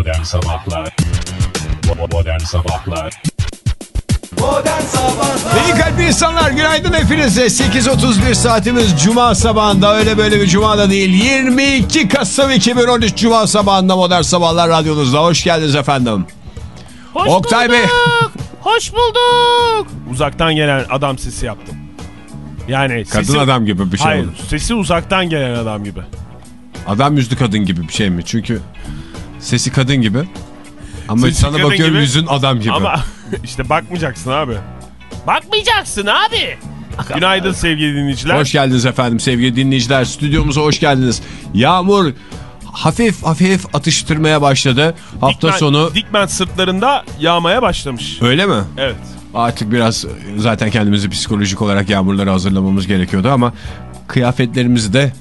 Modern Sabahlar Modern Sabahlar İyi kalpli insanlar günaydın hepinize 8.31 saatimiz Cuma sabahında öyle böyle bir Cuma da değil 22 Kasım 2013 Cuma sabahında Modern Sabahlar radyonuzda hoş geldiniz efendim Hoş Oktay bulduk. Bey. Hoş bulduk. Uzaktan gelen adam sesi yaptım. Yani Kadın sesi... adam gibi bir şey Hayır oldu. sesi uzaktan gelen adam gibi. Adam yüzlü kadın gibi bir şey mi çünkü sesi kadın gibi ama Sesi sana bakıyorum gibi. yüzün adam gibi Ama işte bakmayacaksın abi. Bakmayacaksın abi. Günaydın sevgili dinleyiciler. Hoş geldiniz efendim sevgili dinleyiciler. Stüdyomuza hoş geldiniz. Yağmur hafif hafif atıştırmaya başladı. Hafta Dikmen- sonu Dikmen sırtlarında yağmaya başlamış. öyle mi? Evet. Artık biraz zaten kendimizi psikolojik olarak yağmurlara hazırlamamız gerekiyordu ama kıyafetlerimizi de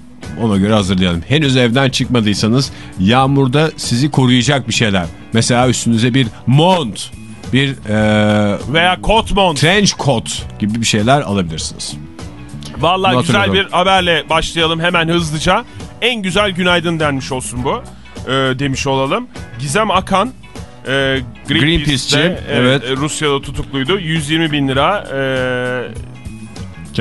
ona göre hazırlayalım. Henüz evden çıkmadıysanız yağmurda sizi koruyacak bir şeyler. Mesela üstünüze bir mont, bir e, Veya kot mont. trench coat gibi bir şeyler alabilirsiniz. Vallahi Not güzel bir haberle başlayalım hemen hızlıca. En güzel günaydın denmiş olsun bu. Ee, demiş olalım. Gizem Akan e, Greenpeace'te Greenpeace'ci, evet, evet. e, Rusya'da tutukluydu. 120 bin lira e,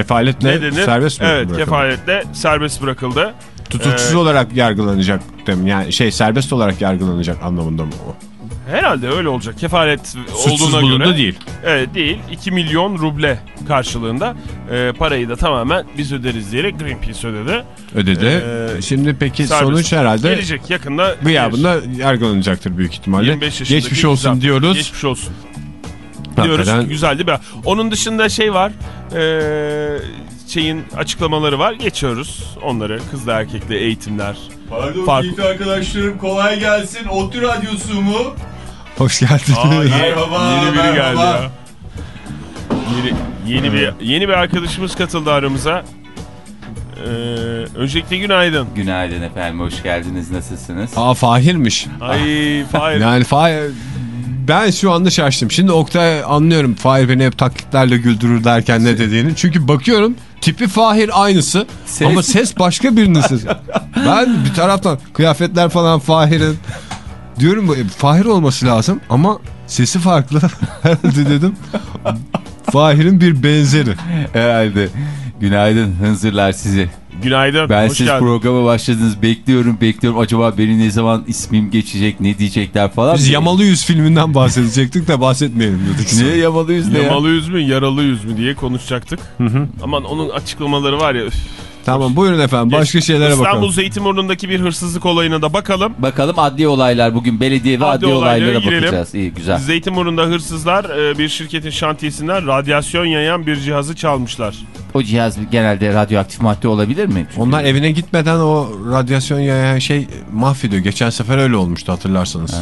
Kefaletle ne denir? serbest mi? Evet bırakıldı? kefaletle serbest bırakıldı. Tutuksuz Ee, olarak yargılanacak değil mi? Yani şey serbest olarak yargılanacak anlamında mı o? Herhalde öyle olacak. Kefalet Suçsuz olduğuna göre. değil. Evet değil. 2 milyon ruble karşılığında e, parayı da tamamen biz öderiz diyerek Greenpeace ödedi. Ödedi. Ee, Şimdi peki Serbest. sonuç herhalde Gelecek yakında. gıyabında yargılanacaktır büyük ihtimalle. 25 yaşındaki Geçmiş olsun diyoruz. Geçmiş olsun. Hakikaten Diyoruz güzel değil mi? Onun dışında şey var. Ee, şeyin açıklamaları var. Geçiyoruz onları. Kızla erkekle eğitimler. Pardon Fark- Yiğit arkadaşlarım kolay gelsin. Otlu radyosu mu? Hoş geldin. Aa, Merhaba, yeni biri geldi merhaba. ya. Yeni, yeni bir yeni bir arkadaşımız katıldı aramıza. Ee, öncelikle günaydın. Günaydın efendim, hoş geldiniz. Nasılsınız? Aa Fahir'miş. Ay Fahir. Yani Fahir ben şu anda şaştım. Şimdi Oktay anlıyorum Fahir beni hep taklitlerle güldürür derken ne dediğini. Çünkü bakıyorum tipi Fahir aynısı Ses- ama ses başka birinin sesi. ben bir taraftan kıyafetler falan Fahir'in diyorum bu e, Fahir olması lazım ama sesi farklı. Herhalde dedim. Fahir'in bir benzeri. Herhalde. Günaydın hınzırlar sizi. Günaydın. Ben siz geldin. programa başladınız. Bekliyorum bekliyorum. Acaba benim ne zaman ismim geçecek, ne diyecekler falan. Biz Yamalı Yüz filminden bahsedecektik de bahsetmeyelim dedik. Ne yamalı yüz ne ya? Yamalı yüz mü yaralı yüz mü diye konuşacaktık. Aman onun açıklamaları var ya. üf. Tamam buyurun efendim başka şeylere İstanbul bakalım. Zeytinburnu'ndaki bir hırsızlık olayına da bakalım. Bakalım adli olaylar bugün belediye ve Adli adli, olaylara olaylara girelim. bakacağız. İyi güzel. Zeytinburnu'nda hırsızlar e, bir şirketin şantiyesinden radyasyon yayan bir cihazı çalmışlar. O cihaz genelde radyoaktif madde olabilir mi? Çünkü Onlar evine gitmeden o radyasyon yayan şey mahvediyor. Geçen sefer öyle olmuştu hatırlarsanız.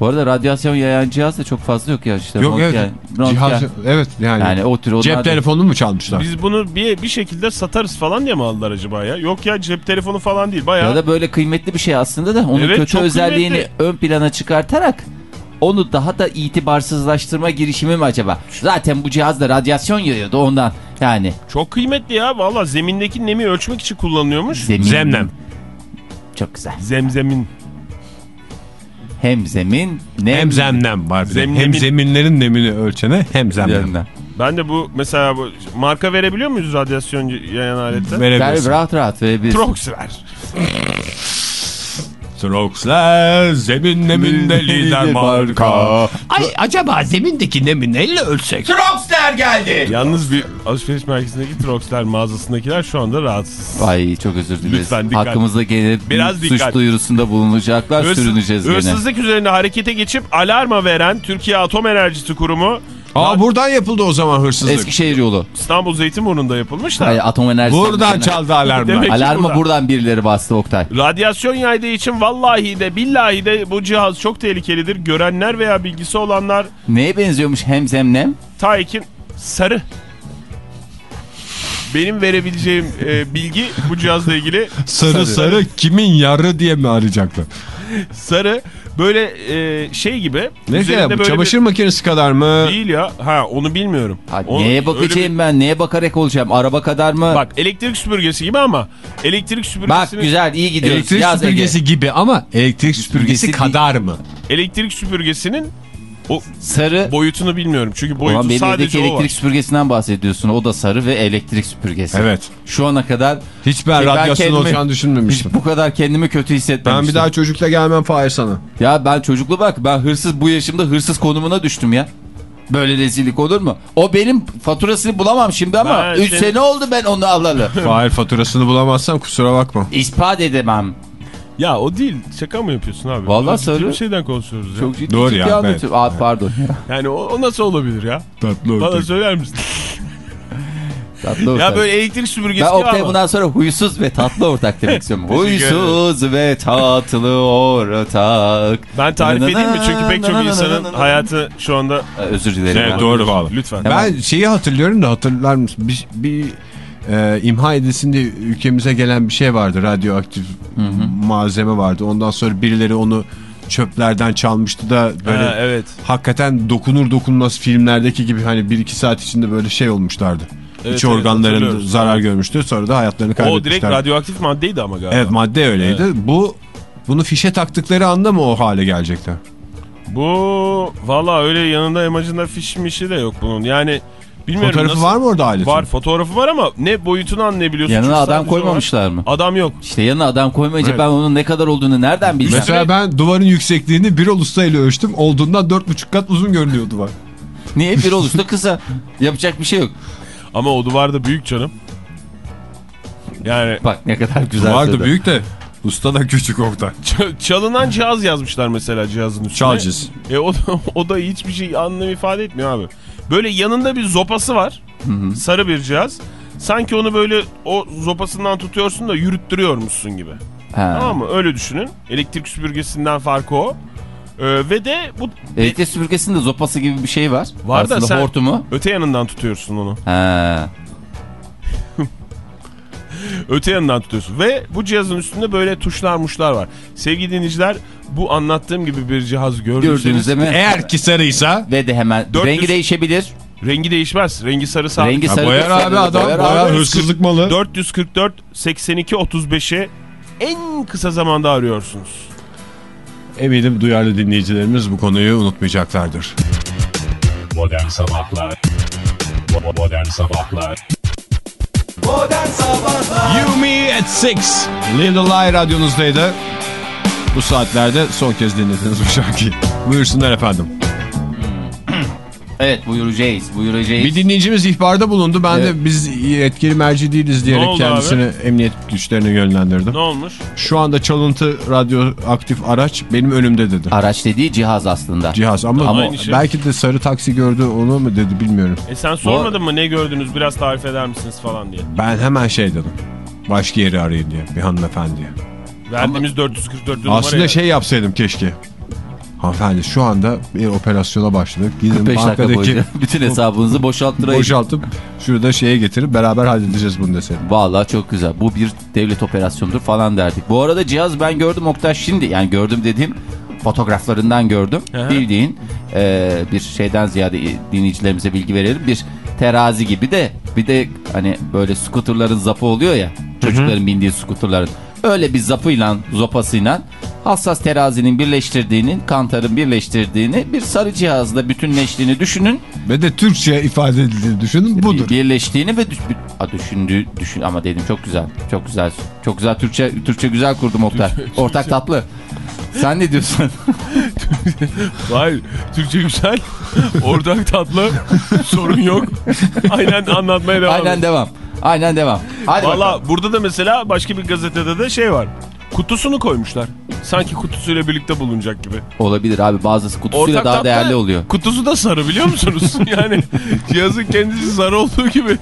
Bu arada radyasyon yayan cihaz da çok fazla yok ya işte. Yok evet. Röntgen. Cihaz, evet yani. Yani o tür Cep telefonunu mu çalmışlar? Biz bunu bir, bir şekilde satarız falan diye mi aldılar acaba ya? Yok ya cep telefonu falan değil bayağı. Ya da böyle kıymetli bir şey aslında da onun Evet, kötü özelliğini kıymetli. ön plana çıkartarak onu daha da itibarsızlaştırma girişimi mi acaba? Zaten bu cihaz da radyasyon yayıyordu ondan. Yani Çok kıymetli ya valla zemindeki nemi ölçmek için kullanıyormuş. zemin. Zemnem. Çok güzel. Zemzemin. Hem zemin nem. Hem zemnem var. Zemnemin- Hem zeminlerin nemini ölçene hem zemnem. Zemnem. Ben de bu mesela bu marka verebiliyor muyuz radyasyon yayan alette? Verebilirsin. Ver, rahat rahat verebilirsin. Trox ver. Stroxler zemin neminde lider marka. Ay acaba zemindeki nemi neyle ölçsek? Troxler geldi. Yalnız bir alışveriş merkezindeki Troxler mağazasındakiler şu anda rahatsız. Ay çok özür dileriz. Lütfen dikkat. Hakkımızda gene Biraz suç dikkat. duyurusunda bulunacaklar. Hırsız- sürüneceğiz gene. Hırsızlık üzerine harekete geçip alarma veren Türkiye Atom Enerjisi Kurumu Aa buradan yapıldı o zaman hırsızlık. Eskişehir yolu. İstanbul Zeytinburnu'nda yapılmış da. Ay, atom enerjisi. Buradan çaldı alarmlar. Demek- Alarmı Burada. buradan birileri bastı Oktay. Radyasyon yaydığı için vallahi de billahi de bu cihaz çok tehlikelidir. Görenler veya bilgisi olanlar Neye benziyormuş hem zemnem? Tayyip'in sarı. Benim verebileceğim e, bilgi bu cihazla ilgili Sarı sarı kimin yarı diye mi arayacaklar? Sarı böyle e, şey gibi. Ne ya böyle çamaşır makinesi kadar mı? bir... Değil ya. Ha onu bilmiyorum. Ha, Onu- neye bakacağım bir- ben? Neye bakarak olacağım? Araba kadar mı? Bak elektrik süpürgesi gibi ama elektrik Bak süpürgesinin güzel iyi gidiyoruz. Elektrik Yaz süpürgesi gibi ama elektrik süpürgesi Süpürgesi kadar mı? elektrik süpürgesinin o Sarı. boyutunu bilmiyorum. Çünkü Ulan boyutu benim sadece evdeki o var. elektrik süpürgesinden bahsediyorsun. O da sarı ve elektrik süpürgesi. Evet. Şu ana kadar Hiç ben Ben radyasyon olacağını hiç düşünmemiştim. bu kadar kendimi kötü hissetmemiştim. Ben bir daha çocukla gelmem Fahir sana. Ya ben çocuklu bak ben hırsız bu yaşımda hırsız konumuna düştüm ya. Böyle rezillik olur mu? O benim faturasını bulamam şimdi ama Ben 3 seni- sene oldu ben onu alalı. Fahir faturasını bulamazsan kusura bakma. İspat edemem. Ya o değil. Şaka mı yapıyorsun abi? Vallahi Ciddi sarı. bir şeyden konuşuyoruz ya. Çok ciddi Doğru ciddi ya, anlatıyorum. Aa, pardon. Yani o, o nasıl olabilir ya? Tatlı Bana söyler misin? Tatlı ya ortak. böyle elektrik süpürgesi Ben gibi Oktay ama. bundan sonra huysuz ve tatlı ortak demek istiyorum. Huysuz ve tatlı ortak. Ben tarif edeyim mi? Çünkü pek çok insanın hayatı şu anda... Özür dilerim. Evet, doğru valla. Lütfen. Ben şeyi hatırlıyorum da hatırlar mısın? Bir, bir e, imha edilsinde ülkemize gelen bir şey vardı. Radyoaktif malzeme vardı. Ondan sonra birileri onu çöplerden çalmıştı da böyle Ha, evet. hakikaten dokunur dokunmaz filmlerdeki gibi hani 1-2 saat içinde böyle şey olmuşlardı. Evet, İç evet, organların zarar Evet. görmüştü. Sonra da hayatlarını O kaybetmişler. direkt radyoaktif maddeydi ama galiba. Evet madde öyleydi. Bu bunu fişe taktıkları anda mı o hale gelecekler? Bu valla öyle yanında imajında fiş mişi de yok bunun. Yani bilmiyorum Fotoğrafı nasıl... var mı orada aletin? Var fotoğrafı var ama ne boyutunu anlayabiliyorsun. Yanına Çünkü adam koymamışlar mı? Adam yok. İşte yanına adam koymayınca Evet. ben onun ne kadar olduğunu nereden bileceğim? Mesela ben duvarın yüksekliğini bir Usta ile ölçtüm. Olduğundan 4,5 kat uzun görünüyor duvar. Niye bir olursa kısa. Yapacak bir şey yok. Ama o duvar da büyük canım. Yani Bak ne kadar güzel. Duvar da büyük de usta da küçük ç- çalınan cihaz yazmışlar mesela cihazın üstüne. Çalcız. E o da, o da hiçbir şey anlam ifade etmiyor abi. Böyle yanında bir zopası var. Sarı bir cihaz. Sanki onu böyle o zopasından tutuyorsun da yürüttürüyormuşsun gibi. Ha. Tamam mı? Öyle düşünün. Elektrik süpürgesinden farkı o. Ee, ve de bu Elektrik süpürgesinde zopası gibi bir şey var. Var da Aslında sen- hortumu. öte yanından tutuyorsun onu. Ha. Öte yanından tutuyorsun. Ve bu cihazın üstünde böyle tuşlar muşlar var. Sevgili dinleyiciler bu anlattığım gibi bir cihaz gördüyseniz Gördüğünüzde mi? Eğer ki sarıysa Ve de hemen 400 rengi değişebilir. rengi değişmez. Rengi sarı sabit. Rengi sarı. boyar abi adam Boyar boyar abi. hırsızlık malı. 444 82 35'i en kısa zamanda arıyorsunuz. Eminim duyarlı dinleyicilerimiz bu konuyu unutmayacaklardır. Modern Sabahlar Bo- Modern Sabahlar You Me at 6 Little Lie radyonuzdaydı. Bu saatlerde son kez dinlediniz bu şarkıyı. Buyursunlar efendim. Evet buyuracağız. Buyuracağız. Bir dinleyicimiz ihbarda bulundu. Ben Evet. de biz yetkili merci değiliz diyerek kendisini emniyet güçlerine yönlendirdim. Ne olmuş? Şu anda çalıntı radyoaktif araç benim önümde dedi. Araç dediği cihaz aslında. Cihaz ama, Ama şey. belki de sarı taksi gördü onu mu dedi bilmiyorum. E sen sormadın mı ne gördünüz biraz tarif eder misiniz falan diye. Ben hemen şey dedim. Başka yeri arayın diye bir hanımefendiye. Verdiğimiz 444 numara Aslında ya. şey yapsaydım keşke. Hanımefendi şu anda bir operasyona başladık. Gidin 45 dakika bankadaki boyunca bütün hesabınızı boşalttırayım. boşaltıp şurada şeye getirip beraber halledeceğiz bunu deseydim. Vallahi çok güzel. Bu bir devlet operasyonudur falan derdik. Bu arada cihaz ben gördüm Oktay şimdi. Yani gördüm dediğim fotoğraflarından gördüm. Aha. Bildiğin e, bir şeyden ziyade dinleyicilerimize bilgi verelim. Bir terazi gibi de bir de hani böyle skuterların zapı oluyor ya. Çocukların bindiği skuterların. Öyle bir zapıyla zopasıyla hassas terazinin birleştirdiğini, kantarın birleştirdiğini bir sarı cihazla bütünleştiğini düşünün. Ve de Türkçe ifade edildiğini düşünün budur. Bir- Birleştiğini ve düş, a, düşündüğü düşün ama dedim çok güzel. Çok güzel. Çok güzel Türkçe Türkçe güzel kurdum Oktay. Ortak tatlı. Sen ne diyorsun? Hayır Türkçe güzel. Ortak tatlı. Sorun yok. Aynen anlatmaya devam Aynen devam. Aynen devam. Hadi bakalım. Valla burada da mesela başka bir gazetede de şey var. Kutusunu koymuşlar. Sanki kutusuyla birlikte bulunacak gibi. Olabilir abi bazısı kutusuyla Ortak daha değerli oluyor. Kutusu da sarı biliyor musunuz? yani cihazın kendisi sarı olduğu gibi.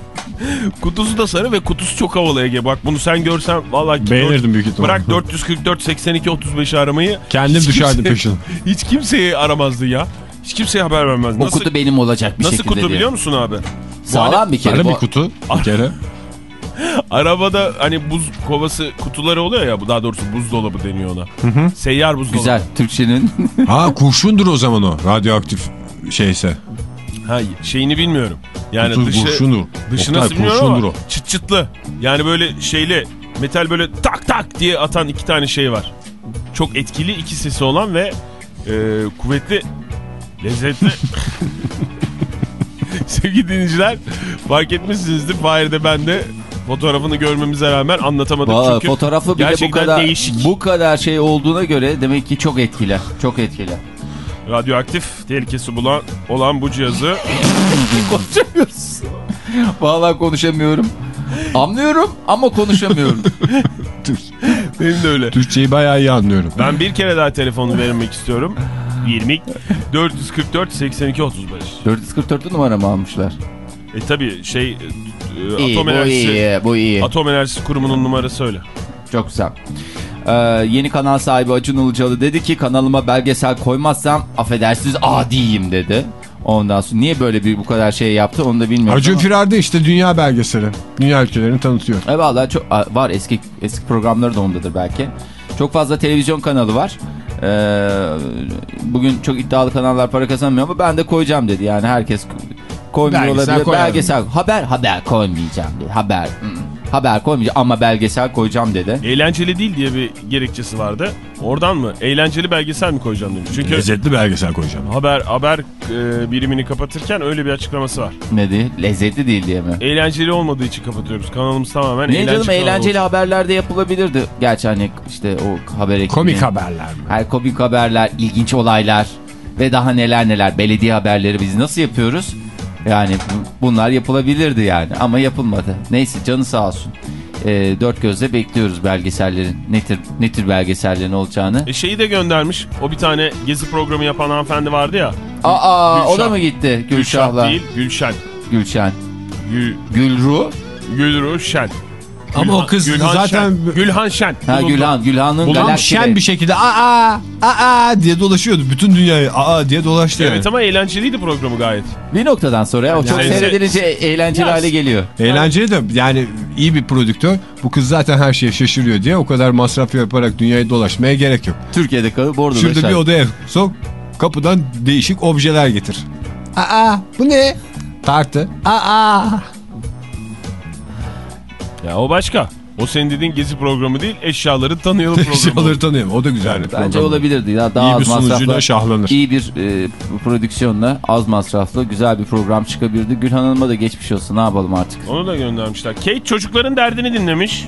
Kutusu da sarı ve kutusu çok havalı Ege. Bak bunu sen görsen valla Beğenirdim büyük ihtimalle. Bırak 444 82 35 aramayı. Kendim düşerdim peşine. Hiç kimseye aramazdın ya. Hiç kimseye haber vermez. O Nasıl, kutu benim olacak bir nasıl şekilde kutu diye. biliyor musun abi? Sağlam bir kere. Bu- bir kutu bir kere. Arabada hani buz kovası kutuları oluyor ya. Daha doğrusu buzdolabı deniyor ona. Seyyar buzdolabı. Güzel. Türkçenin Ha kurşundur o zaman o radyoaktif şeyse. Ha, şeyini bilmiyorum. Yani Kutu dışı, kurşundur. dışını Oktay, bilmiyorum kurşundur ama o. çıt çıtlı. Yani böyle şeyle metal böyle tak tak diye atan iki tane şey var. Çok etkili iki sesi olan ve e, kuvvetli, lezzetli. Sevgili dinleyiciler fark etmişsinizdir. Fahir de ben de fotoğrafını görmemize rağmen anlatamadık. Vay, çünkü fotoğrafı bile bu kadar değişik. bu kadar şey olduğuna göre demek ki çok etkili. Çok etkili. Radyoaktif tehlikesi bulan, olan bu cihazı Konuşamıyoruz. Vallahi konuşamıyorum. Anlıyorum ama konuşamıyorum. benim de öyle. Türkçeyi bayağı iyi anlıyorum. Ben bir kere daha telefonu vermek istiyorum. 20 444 82 35. 444 numara mı almışlar? E tabi şey e, İyi, atom bu enerjisi iyi, bu iyi. Atom Enerjisi Kurumu'nun numarası öyle. Çok güzel. Ee, yeni kanal sahibi Acun Ilıcalı dedi ki kanalıma belgesel koymazsam affedersiniz adiyim dedi. Ondan sonra niye böyle bir bu kadar şey yaptı onu da bilmiyorum. Acun ama- Firar'da işte dünya belgeseli. Dünya ülkelerini tanıtıyor. E valla var eski eski programları da ondadır belki. Çok fazla televizyon kanalı var. Ee, bugün çok iddialı kanallar para kazanmıyor ama ben de koyacağım dedi. Yani herkes koymuyor Belgesel olabilir. Belgesel haber haber koymayacağım dedi. Haber mm, haber koymayacağım ama belgesel koyacağım dedi. Eğlenceli değil diye bir gerekçesi vardı. Oradan mı? Eğlenceli belgesel mi koyacağım demiş. Çünkü Lezzetli belgesel koyacağım. haber haber e, birimini kapatırken öyle bir açıklaması var. Ne diye? Lezzetli değil diye mi? Eğlenceli olmadığı için kapatıyoruz. Kanalımız tamamen Niye eğlence canım eğlenceli olsun. haberlerde yapılabilirdi. Gerçi hani işte o haber ekibi. Komik haberler mi? Her komik haberler, ilginç olaylar ve daha neler neler. Belediye haberleri biz nasıl yapıyoruz? Yani bu- bunlar yapılabilirdi yani ama yapılmadı. Neyse canı sağ olsun. Ee, dört gözle bekliyoruz belgesellerin. Ne tür, ne tür belgesellerin olacağını. E şeyi de göndermiş. O bir tane gezi programı yapan hanımefendi vardı ya. Aa o da Gülşah. mı gitti? Gülşah Gülşah'la. değil, Gülşen. Gülşen. Gül, Gülru. Gülru Şen. Ama o kız zaten- Şen. Gülhan Şen. Ha Bulundu. Gülhan. Gülhan'ın galaksileri. şen bir şekilde aa aa diye dolaşıyordu. Bütün dünyayı aa diye dolaştı yani. Evet ama eğlenceliydi programı gayet. Bir noktadan sonra ya, o çok Yani- seyredilince eğlenceli Ya- hale geliyor. Eğlenceli de yani iyi bir prodüktör. Bu kız zaten her şeye şaşırıyor diye o kadar masraf yaparak dünyayı dolaşmaya gerek yok. Türkiye'de kalıp orada da Şurada bir şarkı- odaya sok kapıdan değişik objeler getir. Aa bu ne? Tartı. Aa. Ya o başka. O senin dediğin gezi programı değil, eşyaları tanıyalım programı. Eşyaları tanıyorum. O da güzel bir Bence program. olabilirdi ya. Daha İyi bir az masrafla. sunucuyla şahlanır. iyi bir e, prodüksiyonla az masraflı güzel bir program çıkabilirdi. Gülhan Hanım'a da geçmiş olsun ne yapalım artık. Onu da göndermişler. Kate çocukların derdini dinlemiş.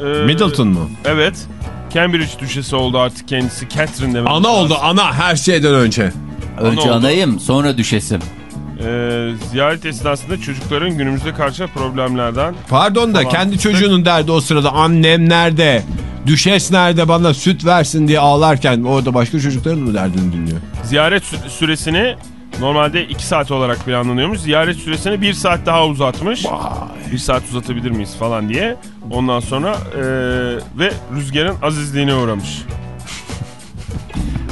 Ee, Middleton mu? Evet. Cambridge düşesi oldu artık kendisi. Catherine demek. Ana oldu ana her şeyden önce. Önce oldu. anayım sonra düşesim. Ee, ziyaret esnasında çocukların günümüzde karşı problemlerden Pardon da kendi çocuğunun derdi o sırada annem nerede? Düşes nerede bana süt versin diye ağlarken orada başka çocukların mı derdini dinliyor? ziyaret sü- süresini normalde 2 saat olarak planlanıyormuş. Ziyaret süresini 1 saat daha uzatmış. 1 saat uzatabilir miyiz falan diye. Ondan sonra ee, ve rüzgarın azizliğine uğramış.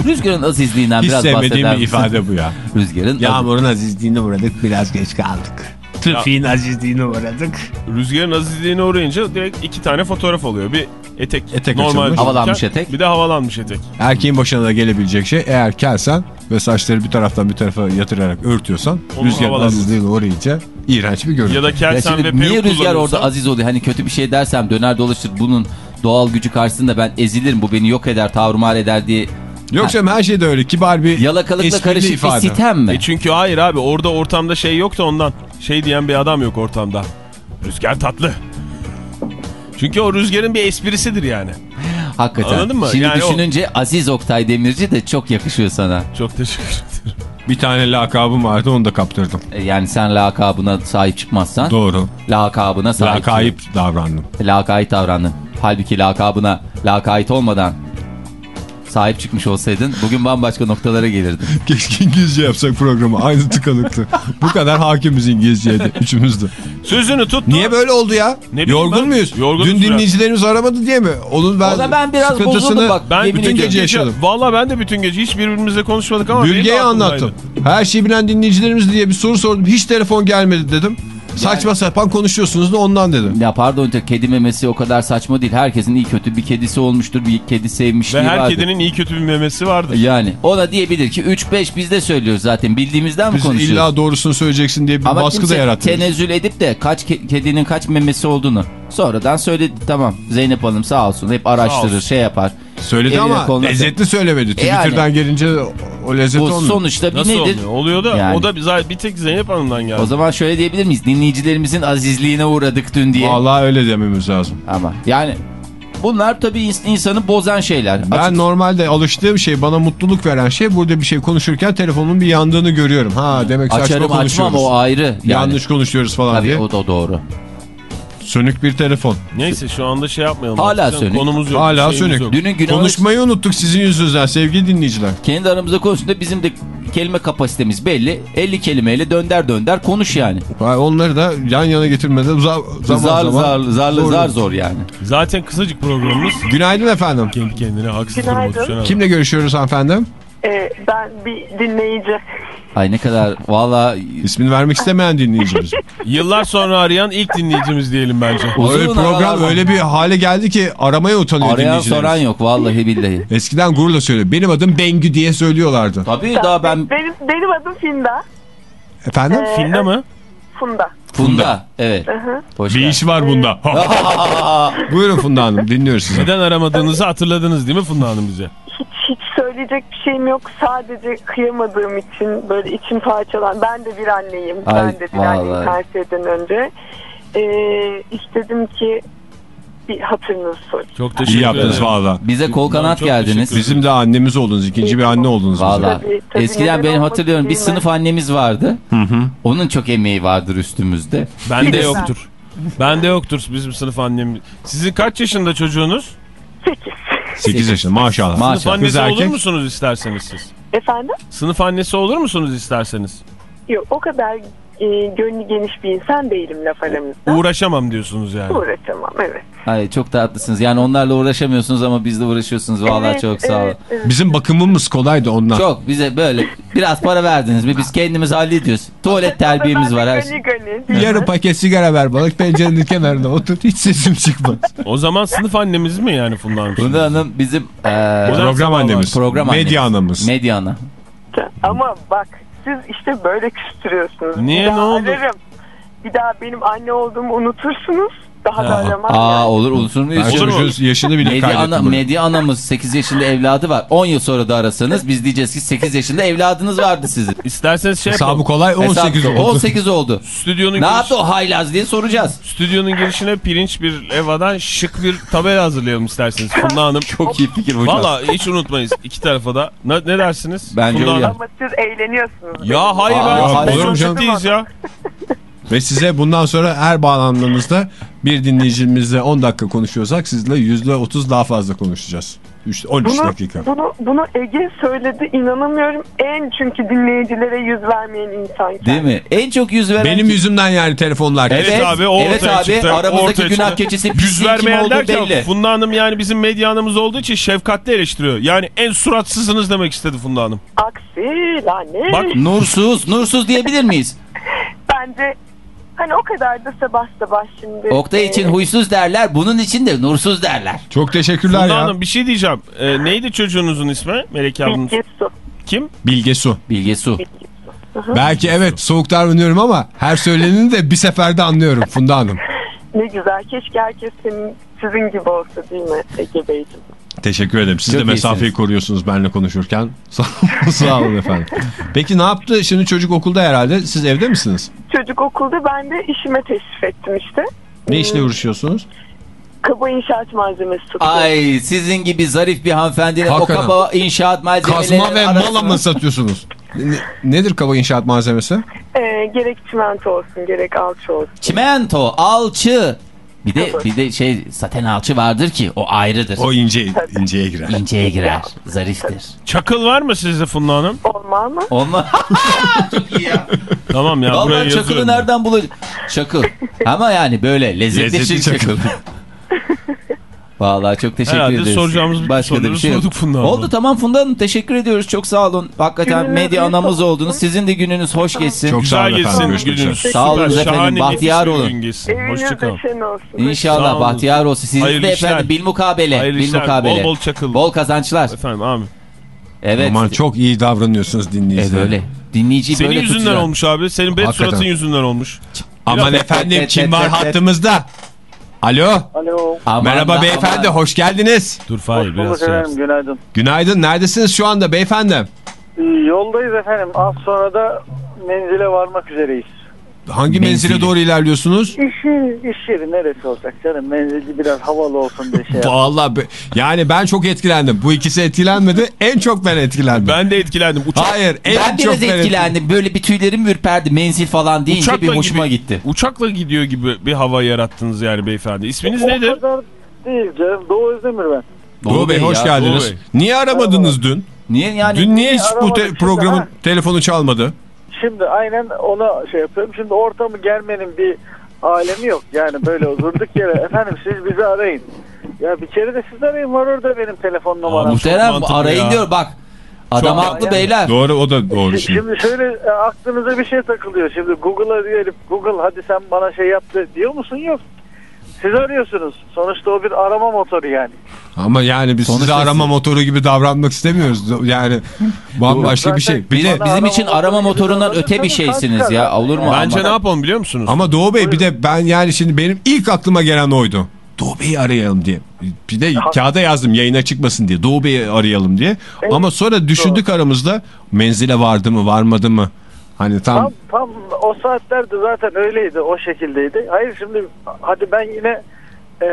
Rüzgarın azizliğinden Hiç biraz sevmediğim bahseder bir misin? ifade bu ya. Rüzgarın Yağmurun azizliğine uğradık biraz geç kaldık. Trafiğin azizliğine uğradık. Rüzgarın azizliğine uğrayınca direkt iki tane fotoğraf oluyor. Bir etek, Etek normal açılmış. Havalanmış etek. Bir de havalanmış etek. Erkeğin başına da gelebilecek şey eğer kelsen ve saçları bir taraftan bir tarafa yatırarak örtüyorsan Onu rüzgarın azizliğine uğrayınca iğrenç bir görüntü. Ya da Ya kelsen şimdi ve niye rüzgar orada aziz oluyor? Hani kötü bir şey dersem döner dolaşır bunun doğal gücü karşısında ben ezilirim bu beni yok eder tavrımar eder diye Yok canım her şeyde öyle kibar bir yalakalıkla karışık bir ifade. sitem mi? E çünkü hayır abi orada ortamda şey yok da ondan. Şey diyen bir adam yok ortamda. Rüzgar tatlı. Çünkü o rüzgarın bir esprisidir yani. Hakikaten. Anladın mı? Şimdi Yani o- düşününce Aziz Oktay Demirci de çok yakışıyor sana. Çok teşekkür ederim. Bir tane lakabım vardı onu da kaptırdım. E, Yani sen lakabına sahip çıkmazsan Doğru. lakabına sahip Lakayip davrandım. lakayt davrandın. Halbuki lakabına lakayt olmadan sahip çıkmış olsaydın bugün bambaşka noktalara gelirdin. Keşke İngilizce yapsak programı. Aynı tıkanıktı. Bu kadar hakimiz İngilizce'ye de üçümüz de. Sözünü tuttu. Niye böyle oldu ya? Ne Yorgun ben. muyuz? Yorgunuz Dün biraz. dinleyicilerimiz aramadı diye mi? Onun ben, O da ben biraz sıkıntısını bozuldum bak. Ben bütün ediyorum. gece yaşadım. Valla ben de bütün gece hiç birbirimizle konuşmadık ama Bülge'ye anlattım. Her şeyi bilen dinleyicilerimiz diye bir soru sordum. Hiç telefon gelmedi dedim. Saçma sapan konuşuyorsunuz da ondan dedim. Ya pardon kedi memesi o kadar saçma değil. Herkesin iyi kötü bir kedisi olmuştur. Bir kedi sevmişliği Ve her vardır. kedinin iyi kötü bir memesi vardır. Yani o da diyebilir ki 3-5 biz de söylüyoruz zaten. Bildiğimizden mi Biz konuşuyoruz? illa doğrusunu söyleyeceksin diye bir Ama baskı da kimse yarattınız. tenezzül edip de kaç ke- kedinin kaç memesi olduğunu sonradan söyledi. Tamam Zeynep Hanım sağ olsun hep araştırır olsun. şey yapar. Söyledi Eline ama koluna- lezzetli söylemedi. E yani. Twitter'dan gelince o lezzet Bu olmuyor. sonuçta bir Nasıl nedir? olmuyor? Oluyor da Yani. o da bir, bir tek Zeynep Hanım'dan geldi. O zaman şöyle diyebilir miyiz? Dinleyicilerimizin azizliğine uğradık dün diye. Vallahi öyle dememiz lazım. Ama yani bunlar tabii ins- insanı bozan şeyler. Ben Açık- normalde alıştığım şey bana mutluluk veren şey burada bir şey konuşurken telefonun bir yandığını görüyorum. Ha demek saçma Açarım konuşuyoruz. açmam o ayrı. Yani. Yanlış konuşuyoruz falan Tabii diye. o da doğru. Sönük bir telefon. Neyse şu anda şey yapmayalım. Hala artık. sönük. Konumuz yok. Hala sönük. yok. Dünün günahı Konuşmayı unuttuk sizin yüzünüzden sevgili dinleyiciler. kendi aramızda konuştuğunda bizim de kelime kapasitemiz belli. 50 kelimeyle dönder dönder konuş yani. Onları da yan yana getirmede za- zaman zar, zaman zar, zarlı zorluk. zar zor yani. Zaten kısacık programımız. Günaydın efendim. Kendi kendine haksız duruma Günaydın. düşen. Kimle görüşüyoruz hanımefendi? Ee, ben bir dinleyici. Ay ne kadar valla İsmini vermek istemeyen dinleyicimiz. Yıllar sonra arayan ilk dinleyicimiz diyelim bence. Uzun öyle program öyle bir hale geldi ki aramaya utanıyor arayan dinleyicilerimiz. soran yok vallahi billahi. Eskiden gururla söylüyor. Benim adım Bengü diye söylüyorlardı. Tabii daha ben Benim, benim adım Finda. Efendim? Ee, Filmde mi? Funda. Funda. Evet. Hoş bir geldin. iş var bunda. Buyurun Funda Hanım dinliyoruz sizi. Neden aramadığınızı hatırladınız değil mi Funda Hanım bize? Söyleyecek bir şeyim yok. Sadece kıyamadığım için böyle içim parçalan. Ben de bir anneyim. Ay, ben de bir anneyim vallahi. her şeyden önce. Ee, istedim ki bir hatırınızı sorayım. Çok teşekkür İyi yaptınız ederim. valla. Bize kol kanat Çok geldiniz. Bizim de annemiz oldunuz. ikinci bir anne oldunuz bize. Valla. Eskiden olmasın hatırlıyorum bir sınıf annemiz vardı. Onun çok emeği vardır üstümüzde. Bende Güzel. yoktur. Bende yoktur bizim sınıf annem. Sizin kaç yaşında çocuğunuz? 8. 8 yaşında maşallah. Maşallah. Sınıf annesi Kız erkek. olur musunuz isterseniz siz? Efendim? Sınıf annesi olur musunuz isterseniz? Yok o kadar e, gönlü geniş bir insan değilim laf aramızda. Uğraşamam diyorsunuz yani. Uğraşamam evet. Ay çok tatlısınız. Yani onlarla uğraşamıyorsunuz ama bizle uğraşıyorsunuz. Vallahi Evet, çok sağ olun. evet, evet. Bizim bakımımız kolaydı ondan. Çok bize böyle biraz para verdiniz mi biz kendimiz hallediyoruz. Tuvalet terbiyemiz var her şey. Gani gani. Yarım paket sigara ver bana pencerenin kenarında otur hiç sesim çıkmaz. O zaman sınıf annemiz mi yani Funda Hanım? Funda Hanım bizim eee, Modern Program sabahlar. annemiz. program Medya annemiz. anamız. Medya ana. Ama bak siz işte böyle küstürüyorsunuz. Niye, ne oldu? Ararım. Bir daha benim anne olduğumu unutursunuz. Daha da Ha. aramam Aa yani. olur muyuz? Olur mu? çocuğun yaşını bile Medya, ana, medya anamız 8 yaşında evladı var. 10 yıl sonra da arasanız biz diyeceğiz ki 8 yaşında evladınız vardı sizin. İsterseniz şey yapalım. Hesabı kolay 18 Hesap- oldu. 18 oldu. Stüdyonun, Ne giriş- yaptı o haylaz diye soracağız. stüdyonun girişine pirinç bir evadan şık bir tabela hazırlayalım isterseniz Funda Hanım. Çok iyi fikir hocam. Valla hiç unutmayız iki tarafa da. Ne, ne dersiniz? Bence Funda öyle. Hanım? Ama siz eğleniyorsunuz. Ya hayır Aa, ben hayır. ben Olur mu çok canım? ciddiyiz ya. Ve size bundan sonra her bağlandığımızda bir dinleyicimizle 10 dakika konuşuyorsak sizle %30 daha fazla konuşacağız. Üç- 13 Bunu, dakika. bunu, bunu Ege söyledi inanamıyorum. En çünkü dinleyicilere yüz vermeyen insan. Değil mi? En çok yüz veren Benim yüzümden yani telefonlar. Evet, Evet, abi o evet abi, çıktı. aramızdaki günah çıktı. keçisi Yüz vermeyen derken belli. Funda Hanım yani bizim medyanımız olduğu için şefkatli eleştiriyor. Yani en suratsızsınız demek istedi Funda Hanım. Aksi lanet. Bak Nursuz, nursuz diyebilir miyiz? Bence hani o kadar da sabah sabah şimdi. Oktay e, için huysuz derler, bunun için de nursuz derler. Çok teşekkürler Funda ya. Hanım bir şey diyeceğim. Ee, neydi çocuğunuzun ismi? Meleke ablanız. Bilge su. Kim? Bilge Su. Bilge Su. Belki evet soğuk davranıyorum ama her söyleneni de bir seferde anlıyorum Funda Hanım. Ne güzel. Keşke herkes senin, sizin gibi olsa değil mi Ege Beyciğim? Teşekkür ederim. Siz Çok de mesafeyi iyisiniz. koruyorsunuz benimle konuşurken. Sağ, sağ olun efendim. Peki ne yaptı? Şimdi çocuk okulda herhalde. Siz evde misiniz? Çocuk okulda ben de işime teşrif ettim işte. Ne işle uğraşıyorsunuz? Kaba inşaat malzemesi satıyorum. Ay sizin gibi zarif bir hanımefendinin o Hakikaten. kaba inşaat malzemeleri Kazma ve arasında- mala mı satıyorsunuz? Ne- nedir kaba inşaat malzemesi? Ee, gerek çimento olsun gerek alçı olsun. Çimento, alçı. Bir de bir de şey saten alçı vardır ki o ayrıdır. O ince inceye girer. İnceye girer, zariftir. Çakıl var mı sizde Funda Hanım? Olmaz mı? Olma. Çok iyi ya. Tamam ya buraya Vallahi yazıyorum. çakılı nereden bulacak? Çakıl. Ama yani böyle lezzetli, Lezzetli çakıl. çakıl. Vallahi çok teşekkür Herhalde ederiz. soracağımız Başka da bir şey yok. sorduk Funda Hanım. Oldu tamam Funda Hanım teşekkür ediyoruz. Çok sağ olun. Hakikaten Gününüz medya anamız oldunuz. Sizin de gününüz hoş geçsin. Çok sağ Güzel olun efendim. geçsin Görüşmek gününüz. üzere. Sağ olun Süper, efendim, şahane, bahtiyar nefis bir olun. gün geçsin. Hoşçakalın. şen olsun. Sağ İnşallah olun. bahtiyar olsun. Sizin Hayırlı de işler. efendim bilmukabele. Hayırlı işler. Bilmukabele. Bol bol çakıl. Bol kazançlar. Efendim amin. Evet. Aman çok iyi davranıyorsunuz Evet dinleyicilere. öyle. Dinleyici Senin böyle yüzünden olmuş abi. Senin bet Hakikaten. suratın yüzünden olmuş. Aman efendim kim var hattımızda? Alo. Alo. Aman Merhaba da beyefendi aman. hoş geldiniz. Dur Fahir Hoş biraz şey efendim günaydın. Günaydın neredesiniz şu anda beyefendi? Ee, Yoldayız efendim. Az sonra da menzile varmak üzereyiz. Hangi Menzili. menzile doğru ilerliyorsunuz? İş yeri, iş yeri neresi olacak canım? Menzilci biraz havalı olsun diye şey be- yani ben çok etkilendim. Bu ikisi etkilenmedi. En çok ben etkilendim. Ben de etkilendim. Uçak, Hayır, en Ben çok biraz ben etkilendim. Böyle bir tüylerim ürperdi. Menzil falan deyince uçakla bir hoşuma gibi- gitti. Uçakla gidiyor gibi bir hava yarattınız yani beyefendi. İsminiz O nedir? kadar değil canım. Doğu Özdemir ben. Doğu Bey hoş ya, geldiniz. Doğu Bey. Niye aramadınız dün? Niye yani? Dün niye hiç bu te- programın ha? telefonu çalmadı? Şimdi aynen ona şey yapıyorum. Şimdi ortamı germenin bir alemi yok. Yani böyle durduk yere efendim siz bizi arayın. Ya bir kere de siz arayın var orada benim telefon numaram. Çok Muhterem arayın ya. diyor bak. Adam Çok- haklı Yani- beyler. Doğru o da doğru Şimdi, şimdi. şöyle e, aklınıza bir şey takılıyor. Şimdi Google'a diyelim Google hadi sen bana şey yap diyor musun? Yok. Siz arıyorsunuz. Sonuçta o bir arama motoru yani. Ama yani biz size Sonuçta arama siz- motoru gibi davranmak istemiyoruz. Yani bambaşka bir şey. Bir de Bizim için arama motorundan öte bir şeysiniz ya. Olur mu? Bence Ama- ne yapalım biliyor musunuz? ama Doğu Bey bir de ben yani şimdi benim ilk aklıma gelen oydu. Doğu Bey'i arayalım diye. Bir de kağıda yazdım yayına çıkmasın diye. Doğu Bey'i arayalım diye. Ama sonra düşündük aramızda menzile vardı mı varmadı mı? Hani tam Tam, tam o saatlerde zaten öyleydi. O şekildeydi. Hayır şimdi hadi ben yine e,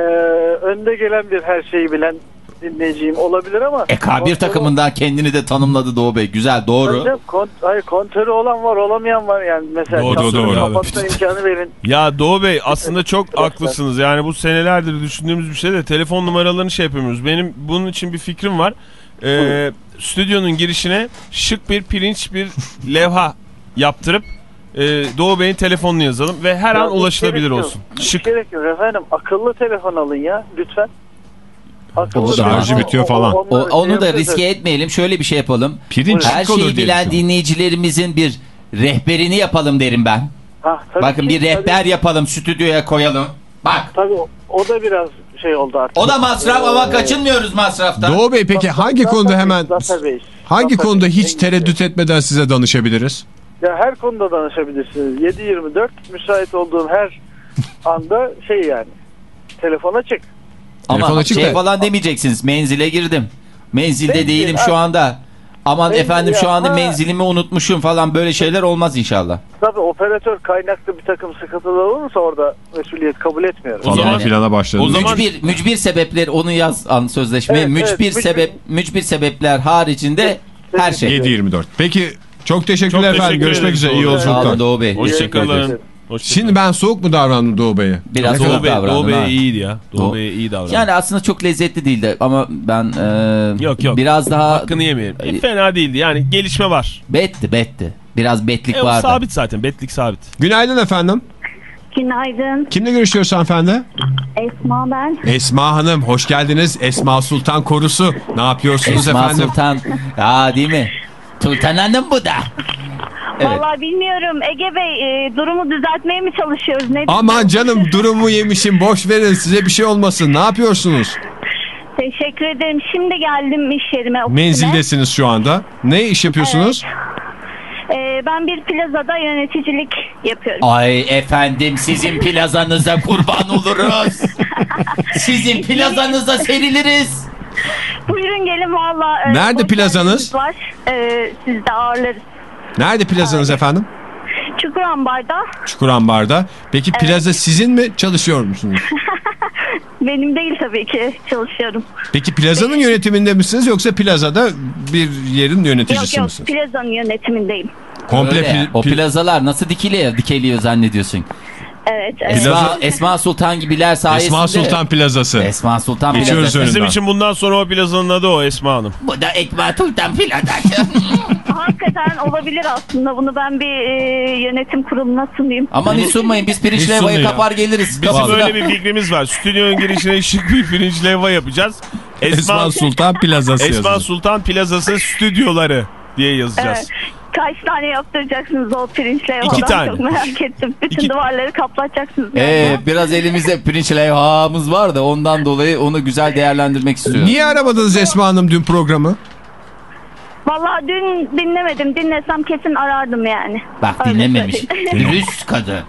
önde gelen bir her şeyi bilen dinleyiciyim olabilir ama. E K1 Kontrolü- takımından kendini de tanımladı Doğu Bey. Güzel doğru. Hocam, kont hayır, kontörü olan var olamayan var yani. Mesela Doğru, doğru. kapatma imkanı verin. Ya Doğu Bey aslında çok haklısınız. Yani bu senelerdir düşündüğümüz bir şey de telefon numaralarını şey yapamıyoruz. Benim bunun için bir fikrim var. Ee, stüdyonun girişine şık bir pirinç bir levha yaptırıp e, Doğu Bey'in telefonunu yazalım ve her Ya an ulaşılabilir gerek yok. olsun. Hiç Şık. gerek yok efendim. Akıllı telefon alın ya lütfen. Akıllı O şarjı bitiyor falan. O, onları onu da riske etmeyelim. Şöyle bir şey yapalım. pirinç Her şık şeyi bilen dinleyicilerimizin bir rehberini yapalım derim ben. Ha, tabii Bakın ki, bir rehber Tabii, yapalım stüdyoya koyalım. Bak tabii o- o da biraz şey oldu artık. o da masraf ama Ee, kaçınmıyoruz masraftan. Doğu Bey peki hangi Zafer konuda hemen Zafer Bey, hangi Zafer konuda Bey, hiç tereddüt etmeden size danışabiliriz? Ya her konuda danışabilirsiniz. 7-24 müsait olduğum her anda şey yani. Telefona çık. Telefon Ama açık şey da- falan demeyeceksiniz. Menzile girdim. Menzilde Menzil, değilim şu anda. Aman Menzil efendim şu ya, anda ha. menzilimi unutmuşum falan böyle şeyler olmaz inşallah. Tabii operatör kaynaklı bir takım sıkıntılar olursa orada mesuliyet kabul etmiyorum. O zaman- filana başladı. o zaman- Mücbir, mücbir sebepler onu yaz an sözleşmeye. Evet, evet, mücbir mücbir- sebep mücbir sebepler haricinde her şey. 7-24. Peki çok teşekkürler Çok efendim. teşekkür Görüşmek üzere. İyi yolculuklar. Doğu Bey. Hoşçakalın. Şimdi ben soğuk mu davrandım Doğu Bey'e? Biraz Doğu Bey, Doğu Bey iyiydi ya. Doğu Doğu- Bey iyi davrandı. Yani aslında çok lezzetli değildi ama ben e, Yok, yok. biraz daha Hakkını yemeyelim. E, Fena değildi yani gelişme var. betti betti. Biraz betlik E, vardı. sabit zaten betlik sabit. Günaydın efendim. Günaydın. Kimle görüşüyoruz hanımefendi? Esma ben. Esma Hanım hoş geldiniz. Esma Sultan Korusu. Ne yapıyorsunuz Esma efendim? Sultan. Ya değil mi? Sultan Hanım bu da. Evet. Vallahi bilmiyorum. Ege Bey e, durumu düzeltmeye mi çalışıyoruz? Ne Aman canım durumu yemişim boş verin size bir şey olmasın. Ne yapıyorsunuz? Teşekkür ederim. Şimdi geldim iş yerime. ofisime. Menzildesiniz şu anda. Ne iş yapıyorsunuz? E, ben bir plazada yöneticilik yapıyorum. Ay efendim sizin plazanıza kurban oluruz. sizin plazanıza seriliriz. Buyurun gelin valla. e, Nerede plazanız? Var. E, siz de ağırlarız. Nerede plazanız efendim? Çukurambar'da. Çukurambar'da. Peki plaza sizin mi çalışıyor musunuz? Benim değil tabii ki. Çalışıyorum. Peki plazanın yönetiminde misiniz yoksa plazada bir yerin yöneticisi yok yok misiniz? plazanın yönetimindeyim. Komple Öyle. pl- o pl- plazalar nasıl dikiliyor, dikeliyor zannediyorsun? Evet, evet. Esma, Esma Sultan gibiler sayesinde. Esma Sultan Plazası. Esma Sultan Geçiyoruz Plazası. önünden. Bizim için bundan sonra o plazanın adı o Esma Hanım. Bu da Esma Sultan Plazası. Hakikaten olabilir aslında. Bunu ben bir e, yönetim kuruluna sunayım. Aman hiç sunmayın biz pirinç sunmuyor. kapar geliriz. Bizim Kafasına- öyle bir fikrimiz var. Stüdyonun girişine şık bir pirinç leva yapacağız. Esma, Esma Sultan Plazası Esma yazıyor. Sultan Plazası stüdyoları diye yazacağız. Evet. Kaç tane yaptıracaksınız o pirinçle? İki tane. Çok merak ettim. Bütün İki- duvarları kaplatacaksınız. Ee, biraz elimizde pirinç levhamız var da ondan dolayı onu güzel değerlendirmek istiyorum. Niye aramadınız Esma Hanım dün programı? Vallahi dün dinlemedim. Dinlesem kesin arardım yani. Bak Öyle dinlememiş. Dürüst kadın.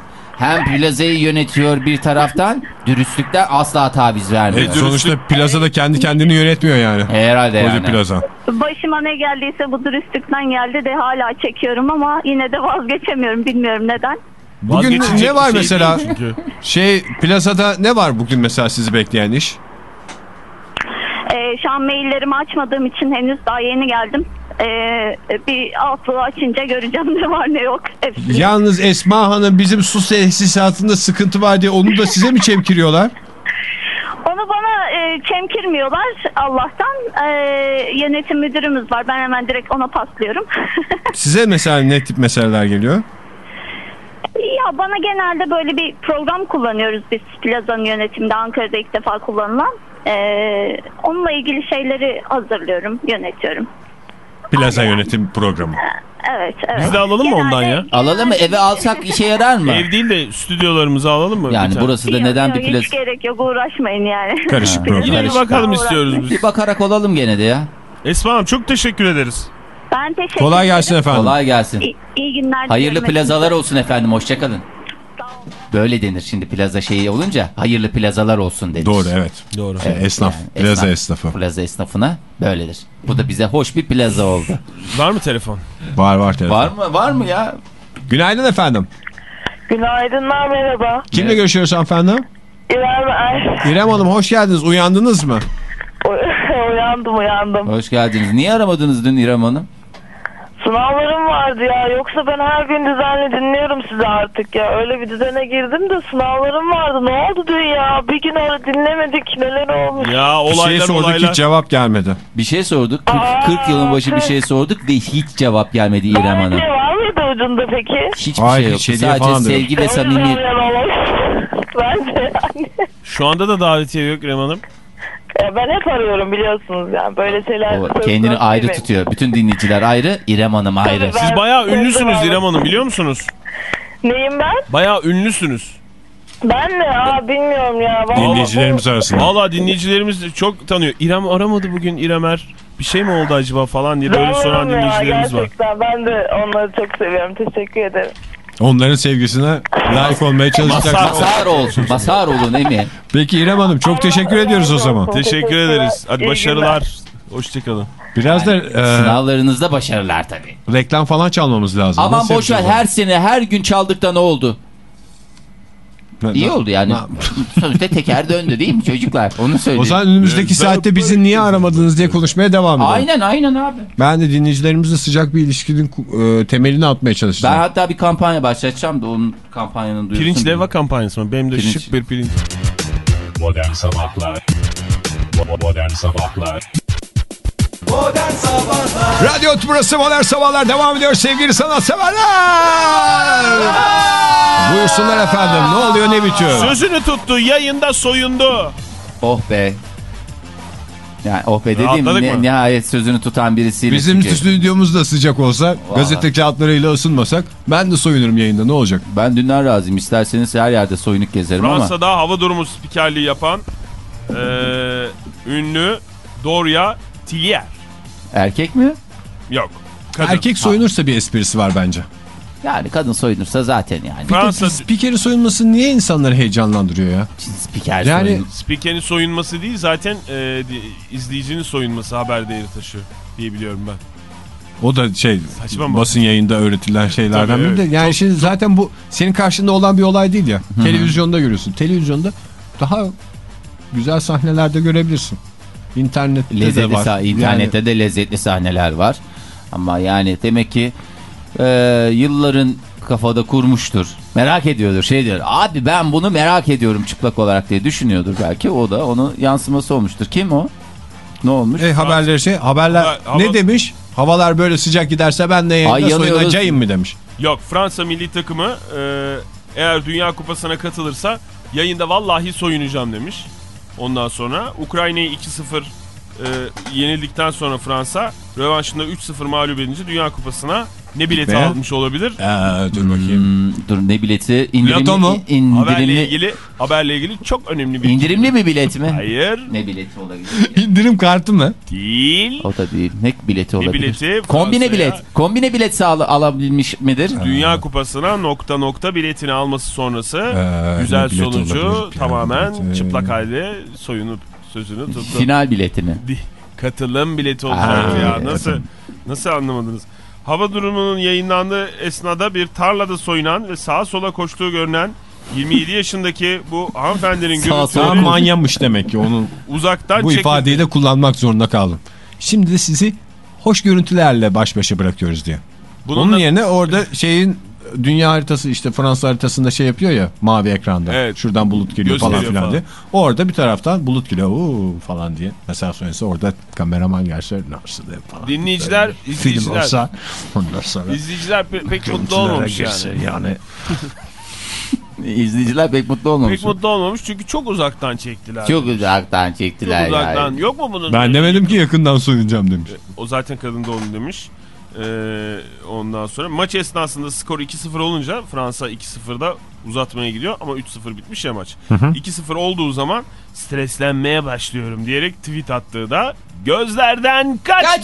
Hem plazayı yönetiyor bir taraftan, dürüstlükten asla taviz vermiyor. E, sonuçta plazada kendi kendini yönetmiyor yani. Herhalde Koca yani. plaza. Başıma ne geldiyse bu dürüstlükten geldi de hala çekiyorum ama yine de vazgeçemiyorum. Bilmiyorum neden. Bugün ne var şey mesela? Şey plazada ne var bugün mesela sizi bekleyen iş? Ee, şu an maillerimi açmadığım için henüz daha yeni geldim. Ee, bir altı açınca göreceğim ne var ne yok. Hepsini. Yalnız Esma Hanım bizim su tesisatında sıkıntı var diye onu da size mi çemkiriyorlar? Onu bana e, çemkirmiyorlar Allah'tan. E, yönetim müdürümüz var. Ben hemen direkt ona paslıyorum. Size mesela ne tip meseleler geliyor? ya bana genelde böyle bir program kullanıyoruz biz plazanın yönetimde Ankara'da ilk defa kullanılan. E, onunla ilgili şeyleri hazırlıyorum, yönetiyorum. Plaza yönetim programı. Evet, evet. Biz de alalım mı ondan ya? Alalım mı? Eve alsak işe yarar mı? Ev değil de stüdyolarımızı alalım mı? Yani burası da Yok, neden yok, bir plaza? Hiç gerek yok uğraşmayın yani. Karışık program. Yine bir Karışık. bakalım istiyoruz biz. Bir bakarak olalım gene de ya. Esma Hanım çok teşekkür ederiz. Ben teşekkür Kolay ederim. gelsin efendim. Kolay gelsin. İyi, iyi günler. Hayırlı diliyorum plazalar olsun efendim. Hoşçakalın. Böyle denir şimdi plaza şeyi olunca. Hayırlı plazalar olsun denir. Doğru evet. Doğru. E, esnaf. Yani plaza esnaf- esnafı. Plaza esnafına böyledir. Bu da bize hoş bir plaza oldu. Var mı telefon? Var var telefon. Var mı? Var mı ya? Günaydın efendim. Günaydınlar merhaba. Kimle görüşüyoruz hanımefendi? İrem Er. İrem Hanım hoş geldiniz. Uyandınız mı? uyandım uyandım. Hoş geldiniz. Niye aramadınız dün İrem Hanım? Sınavlarım vardı ya. Yoksa ben her gün düzenli dinliyorum sizi artık ya. Öyle bir düzene girdim de sınavlarım vardı. Ne oldu dün ya? Bir gün öyle dinlemedik. Neler olmuş? Ya Bir şey olaylar sorduk olaylar. hiç cevap gelmedi. Bir şey sorduk. 40, Aa, 40 yılın başı bir şey sorduk ve hiç cevap gelmedi İrem Hanım. Davetiye var mıydı ucunda peki? Hiçbir Hayır, şey yoktu. hediye Sadece yok. sevgi ve samimiyet. Bence yani. Şu anda da davetiye yok İrem Hanım. Ya ben hep arıyorum biliyorsunuz yani. Böyle şeyler. O kendini ayrı değil. tutuyor. Bütün dinleyiciler ayrı, İrem Hanım ayrı. Tabii Siz bayağı ünlüsünüz. İrem Hanım biliyor musunuz? Neyim ben? Bayağı ünlüsünüz. Ben mi? Aa bilmiyorum ya. Vallahi Dinleyicilerimiz arasında. Valla dinleyicilerimiz çok tanıyor. İrem aramadı bugün İremer. Bir şey mi oldu acaba falan diye böyle soran Doğru ya, dinleyicilerimiz var. Gerçekten ben de onları çok seviyorum. Teşekkür ederim. Onların sevgisine layık olmaya çalışacaksınız. Masar olsun, masar olun Emi. Peki İrem Hanım çok teşekkür ediyoruz o zaman. Teşekkür ederiz. Hadi İyi başarılar. Hoşçakalın. Biraz da e, Sınavlarınızda başarılar tabii. reklam falan çalmamız lazım. Aman Nasıl boş ver yapacağız her sene her gün çaldık da ne oldu? İyi oldu yani. Sonuçta teker döndü değil mi çocuklar? Onu O söyleyeyim. zaman önümüzdeki saatte bizi niye aramadınız diye konuşmaya devam edelim. Aynen aynen abi. Ben de dinleyicilerimizle sıcak bir ilişkinin e, temelini atmaya Ben çalışacağım. hatta bir kampanya başlatacağım da onun kampanyanın duyursun. Pirinç leva kampanyası mı? Benim de Pirinç. şık bir pirinç. Modern Sabahlar Bo- Modern Sabahlar Radyo burası Modern Sabahlar devam ediyor sevgili sanatseverler. Buyursunlar efendim ne oluyor ne bitiyor? Sözünü tuttu yayında soyundu. Oh be. Yani oh be dediğim ne- mı? nihayet sözünü tutan birisiyle. Bizim çünkü. stüdyomuz da sıcak olsa gazete kağıtlarıyla ısınmasak ben de soyunurum yayında ne olacak? Ben dünden razıyım. İsterseniz her yerde soyunuk gezerim ama. Fransa'da hava durumu spikerliği yapan eee, ünlü Doria Tillier. Erkek mi? Yok. Kadın. Erkek soyunursa bir esprisi var bence. Yani kadın soyunursa zaten yani. Fransa Spikerin soyunması niye insanları heyecanlandırıyor ya? Spiker Yani- soyun- spikerin soyunması değil zaten eee, di- izleyicinin soyunması haber değeri taşıyor diye biliyorum ben. O da şey Saçma mı? basın yayında öğretilen şeylerden Tabii, biri de. evet. Yani şimdi zaten bu senin karşında olan bir olay değil ya. Televizyonda görüyorsun. Televizyonda daha güzel sahnelerde görebilirsin. İnternette de lezzetli var. sah- internette de lezzetli sahneler var. Ama yani demek ki e, yılların kafada kurmuştur. Merak ediyordur. Şey diyor. Abi ben bunu merak ediyorum çıplak olarak diye düşünüyordur belki. O da onun yansıması olmuştur. Kim o? Ne olmuş? E, haberleri şey haberler Ha- hava- ne demiş? Havalar böyle sıcak giderse ben de Ay, yayında soyunacağım mı demiş. Yok Fransa milli takımı e, eğer Dünya Kupası'na katılırsa yayında vallahi soyunacağım demiş. Ondan sonra Ukrayna'yı 2-0 e, yenildikten sonra Fransa rövanşında 3-0 mağlup edince Dünya Kupası'na ne bileti Gitmeye. almış olabilir? Ee, dur bakayım. Hmm, dur ne bileti? İndirimli, mu? in- Haberle indirimli, ilgili haberle ilgili çok önemli bir indirimli bir bilet mi? Hayır Ne bileti olabilir? İndirim kartı mı? değil. O da değil. Ne bileti olabilir? bileti Kombine bilet. Kombine bilet sağla alabilmiş midir? Dünya Kupası'na nokta nokta biletini alması sonrası Ee, güzel ne sonucu tamamen Bileti. çıplak halde soyunup sözünü tuttu. Final biletini. Di- katılım bileti olacak Aa, ya. Nasıl nasıl anlamadınız? Hava durumunun yayınlandığı esnada bir tarlada soyunan ve sağa sola koştuğu görünen 27 yaşındaki bu hanımefendinin Sağa sola Tam görüntüleri manyamış demek ki onun uzaktan bu ifadeyi de kullanmak zorunda kaldım. Şimdi de sizi hoş görüntülerle baş başa bırakıyoruz diye. Bununla- Onun yerine orada şeyin dünya haritası işte Fransa haritasında şey yapıyor ya mavi ekranda. Evet. Şuradan bulut geliyor falan Gösteriyor filan falan. diye. Orada bir taraftan bulut geliyor uuu falan diye. Mesela sonrası orada kameraman gelse nasıl diye falan. Dinleyiciler, Böyle film izleyiciler. olsa ondan sonra İzleyiciler pe- pek mutlu olmamış yani. yani. İzleyiciler pek mutlu olmamış. Pek mutlu olmamış çünkü çok uzaktan çektiler. Çok uzaktan çektiler Çok uzaktan. yani. Yok mu bunun? Ben demedim ki yakından soyunacağım demiş. O zaten kadın da onu demiş. Ee, ondan sonra maç esnasında skor 2-0 olunca Fransa 2-0'da uzatmaya gidiyor ama 3-0 bitmiş ya maç. 2-0 olduğu zaman streslenmeye başlıyorum diyerek tweet attığı da gözlerden kaçmadı.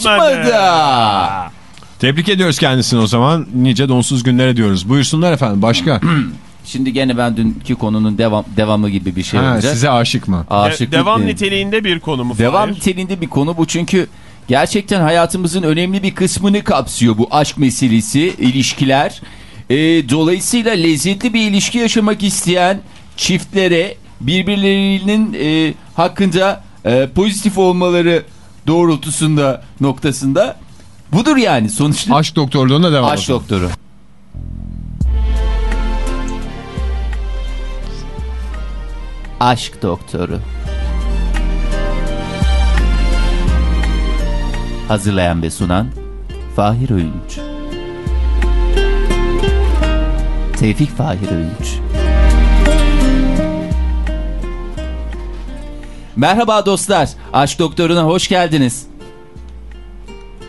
Kaçmadı. Tebrik ediyoruz kendisini o zaman. Nice donsuz günlere diyoruz. Buyursunlar efendim. Başka? Şimdi gene ben dünkü konunun devam devamı gibi bir şey ha, olacak. size aşık mı? De- Aşıklık devam niteliğinde bir konu mu? Devam Fahir? niteliğinde bir konu bu çünkü gerçekten hayatımızın önemli bir kısmını kapsıyor bu aşk meselesi, ilişkiler. Ee, dolayısıyla lezzetli bir ilişki yaşamak isteyen çiftlere birbirlerinin e, hakkında e, pozitif olmaları doğrultusunda noktasında budur yani sonuçta. Aşk doktorluğuna devam Aşk doktoru. Aşk doktoru. Hazırlayan ve sunan Fahir Öğünç. Tevfik Fahir Öğünç. Merhaba dostlar. Aşk Doktoru'na hoş geldiniz.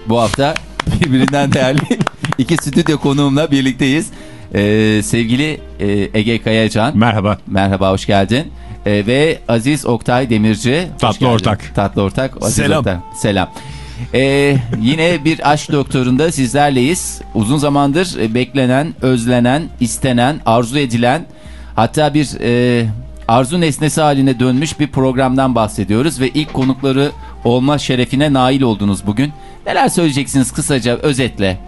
Bu hafta birbirinden değerli iki stüdyo konuğumla birlikteyiz. Ee, sevgili e, Ege Kayacan. Merhaba. Merhaba, hoş geldin. Ee, ve Aziz Oktay Demirci. Tatlı geldin. ortak. Tatlı ortak. Aziz Selam. Oktay. Selam. Ee, yine bir aşk doktorunda sizlerleyiz. Uzun zamandır e, beklenen, özlenen, istenen, arzu edilen hatta bir e, arzu nesnesi haline dönmüş bir programdan bahsediyoruz. Ve ilk konukları olma şerefine nail oldunuz bugün. Neler söyleyeceksiniz kısaca özetle?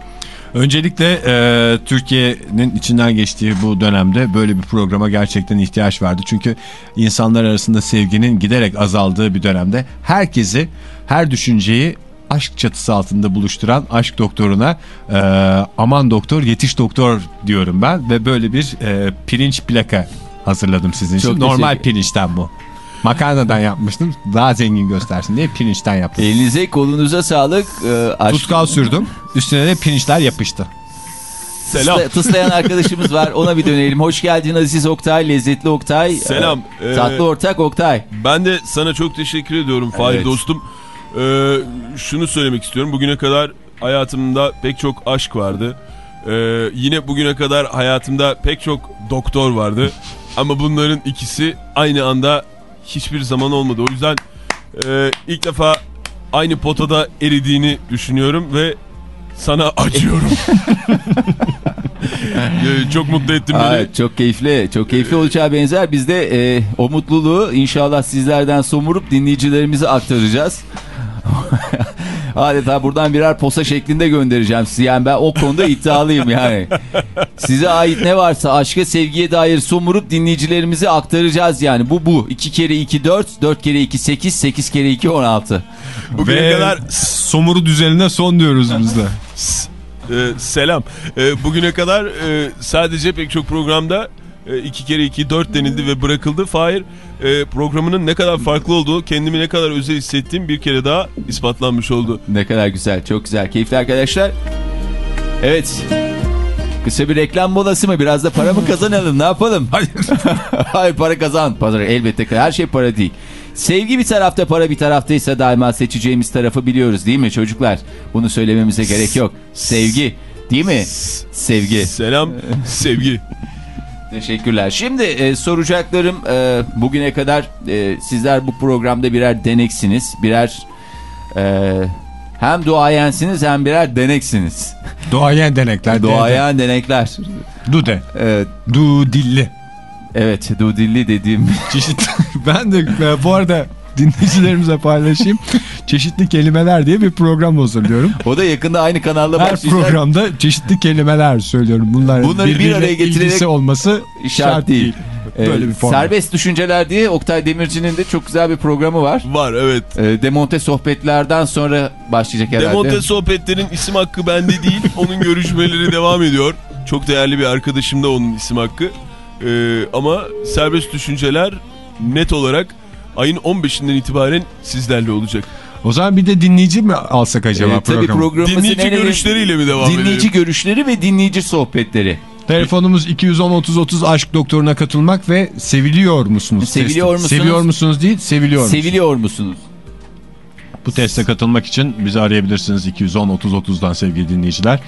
Öncelikle e, Türkiye'nin içinden geçtiği bu dönemde böyle bir programa gerçekten ihtiyaç vardı. Çünkü insanlar arasında sevginin giderek azaldığı bir dönemde herkesi, her düşünceyi aşk çatısı altında buluşturan aşk doktoruna e, aman doktor yetiş doktor diyorum ben. Ve böyle bir e, pirinç plaka hazırladım sizin için. Çok Normal teşekkür- pirinçten bu. Makarnadan yapmıştım. Daha zengin göstersin diye pirinçten yaptım. Elinize kolunuza sağlık. Ee, aşk- Tutkal sürdüm. Üstüne de pirinçler yapıştı. Selam. Tısla- Tıslayan arkadaşımız var. Ona bir dönelim. Hoş geldin Aziz Oktay, lezzetli Oktay. Selam. Ee, Ee, tatlı ortak Oktay. Ben de sana çok teşekkür ediyorum Fahir Evet. dostum. Ee, şunu söylemek istiyorum. Bugüne kadar hayatımda pek çok aşk vardı. Ee, yine bugüne kadar hayatımda pek çok doktor vardı. Ama bunların ikisi aynı anda hiçbir zaman olmadı. O yüzden e, ilk defa aynı potada eridiğini düşünüyorum ve sana acıyorum. Ee, çok mutlu ettin beni. Aa, çok keyifli, çok keyifli olacağı benzer. Biz de e, o mutluluğu inşallah sizlerden somurup dinleyicilerimize aktaracağız. Adeta buradan birer posa şeklinde göndereceğim sizi. Yani ben o konuda iddialıyım yani. Size ait ne varsa aşka sevgiye dair somurup dinleyicilerimize aktaracağız yani. Bu bu. 2 kere 2 4, 4 kere 2 8, 8 kere 2 16. Bugüne Ve kadar somuru düzenine son diyoruz biz de. Ee, selam. Ee, bugüne kadar e, sadece pek çok programda e, iki kere iki dört denildi ve bırakıldı. Fahir e, programının ne kadar farklı olduğu, kendimi ne kadar özel hissettiğim bir kere daha ispatlanmış oldu. Ne kadar güzel, çok güzel. Keyifli arkadaşlar. Evet. Kısa bir reklam molası mı? Biraz da para mı kazanalım? Ne yapalım? Hayır. Hayır para kazan. Para, elbette her şey para değil. Sevgi bir tarafta para bir taraftaysa daima seçeceğimiz tarafı biliyoruz değil mi çocuklar? Bunu söylememize gerek yok. Sevgi değil mi? Sevgi. Selam, sevgi. Teşekkürler. Şimdi e, soracaklarım e, bugüne kadar e, sizler bu programda birer deneksiniz. Birer e, hem duayensiniz hem birer deneksiniz. Doğayan denekler. Duayen denekler. Dude. Evet, Du dilli. evet dudilli dediğim Çeşitli. ben de e, bu arada dinleyicilerimize paylaşayım. Çeşitli kelimeler diye bir program hazırlıyorum. o da yakında aynı kanalda Her başlayacak. programda çeşitli kelimeler söylüyorum. Bunların Bunları bir araya getirerek olması şart değil. Böyle Ee, bir format. Serbest Düşünceler diye Oktay Demirci'nin de çok güzel bir programı var. Var evet. Ee, Demonte sohbetlerden sonra başlayacak herhalde. Demonte sohbetlerin isim hakkı bende değil. Onun görüşmeleri devam ediyor. Çok değerli bir arkadaşım da onun isim hakkı. Ee, ama serbest düşünceler net olarak ayın 15'inden itibaren sizlerle olacak. O zaman bir de dinleyici mi alsak acaba Ee, tabii programı? programımızın Dinleyici en görüşleriyle mi devam Dinleyici edelim? görüşleri ve dinleyici sohbetleri. Telefonumuz 210 30 30 aşk doktoruna katılmak ve seviliyor musunuz? Seviliyor testi. musunuz? Seviyor musunuz değil, seviliyor musunuz? Seviliyor musunuz? Bu teste katılmak için bizi arayabilirsiniz 210 30 30'dan sevgili dinleyiciler.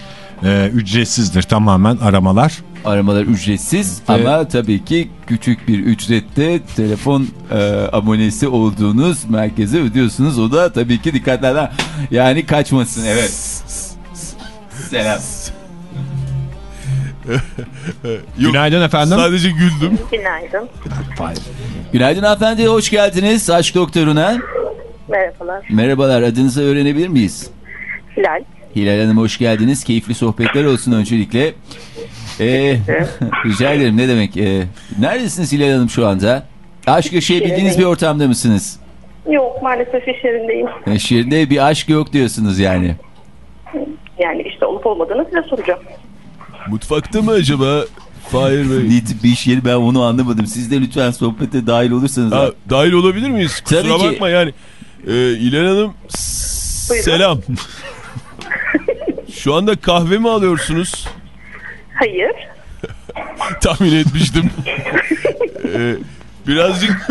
Ee, ücretsizdir tamamen aramalar. Aramalar ücretsiz Ve- ama tabii ki küçük bir ücrette telefon e, abonesi olduğunuz merkeze ödüyorsunuz. O da tabii ki dikkatlerden yani kaçmasın evet. Selam. Yok, Günaydın efendim. Sadece güldüm. Günaydın. Günaydın hanımefendi hoş geldiniz Aşk Doktoru'na. Merhabalar. Merhabalar adınızı öğrenebilir miyiz? Hilal. Hilal Hanım hoş geldiniz. Keyifli sohbetler olsun öncelikle. Ee, rica ederim ne demek. Ee, neredesiniz Hilal Hanım şu anda? Aşk yaşayabildiğiniz bir ortamda mısınız? Yok maalesef iş yerindeyim. E, Şiirde bir aşk yok diyorsunuz yani. Yani işte olup olmadığını size soracağım. Mutfakta mı acaba Fahir Bey? Ne tip bir iş yeri ben onu anlamadım. Siz de lütfen sohbete dahil olursanız. Ha, dahil olabilir miyiz? Kusura Tabii ki. bakma yani. Ee, İlhan Hanım Buyurun. selam. Şu anda kahve mi alıyorsunuz? Hayır. Tahmin etmiştim. Ee, birazcık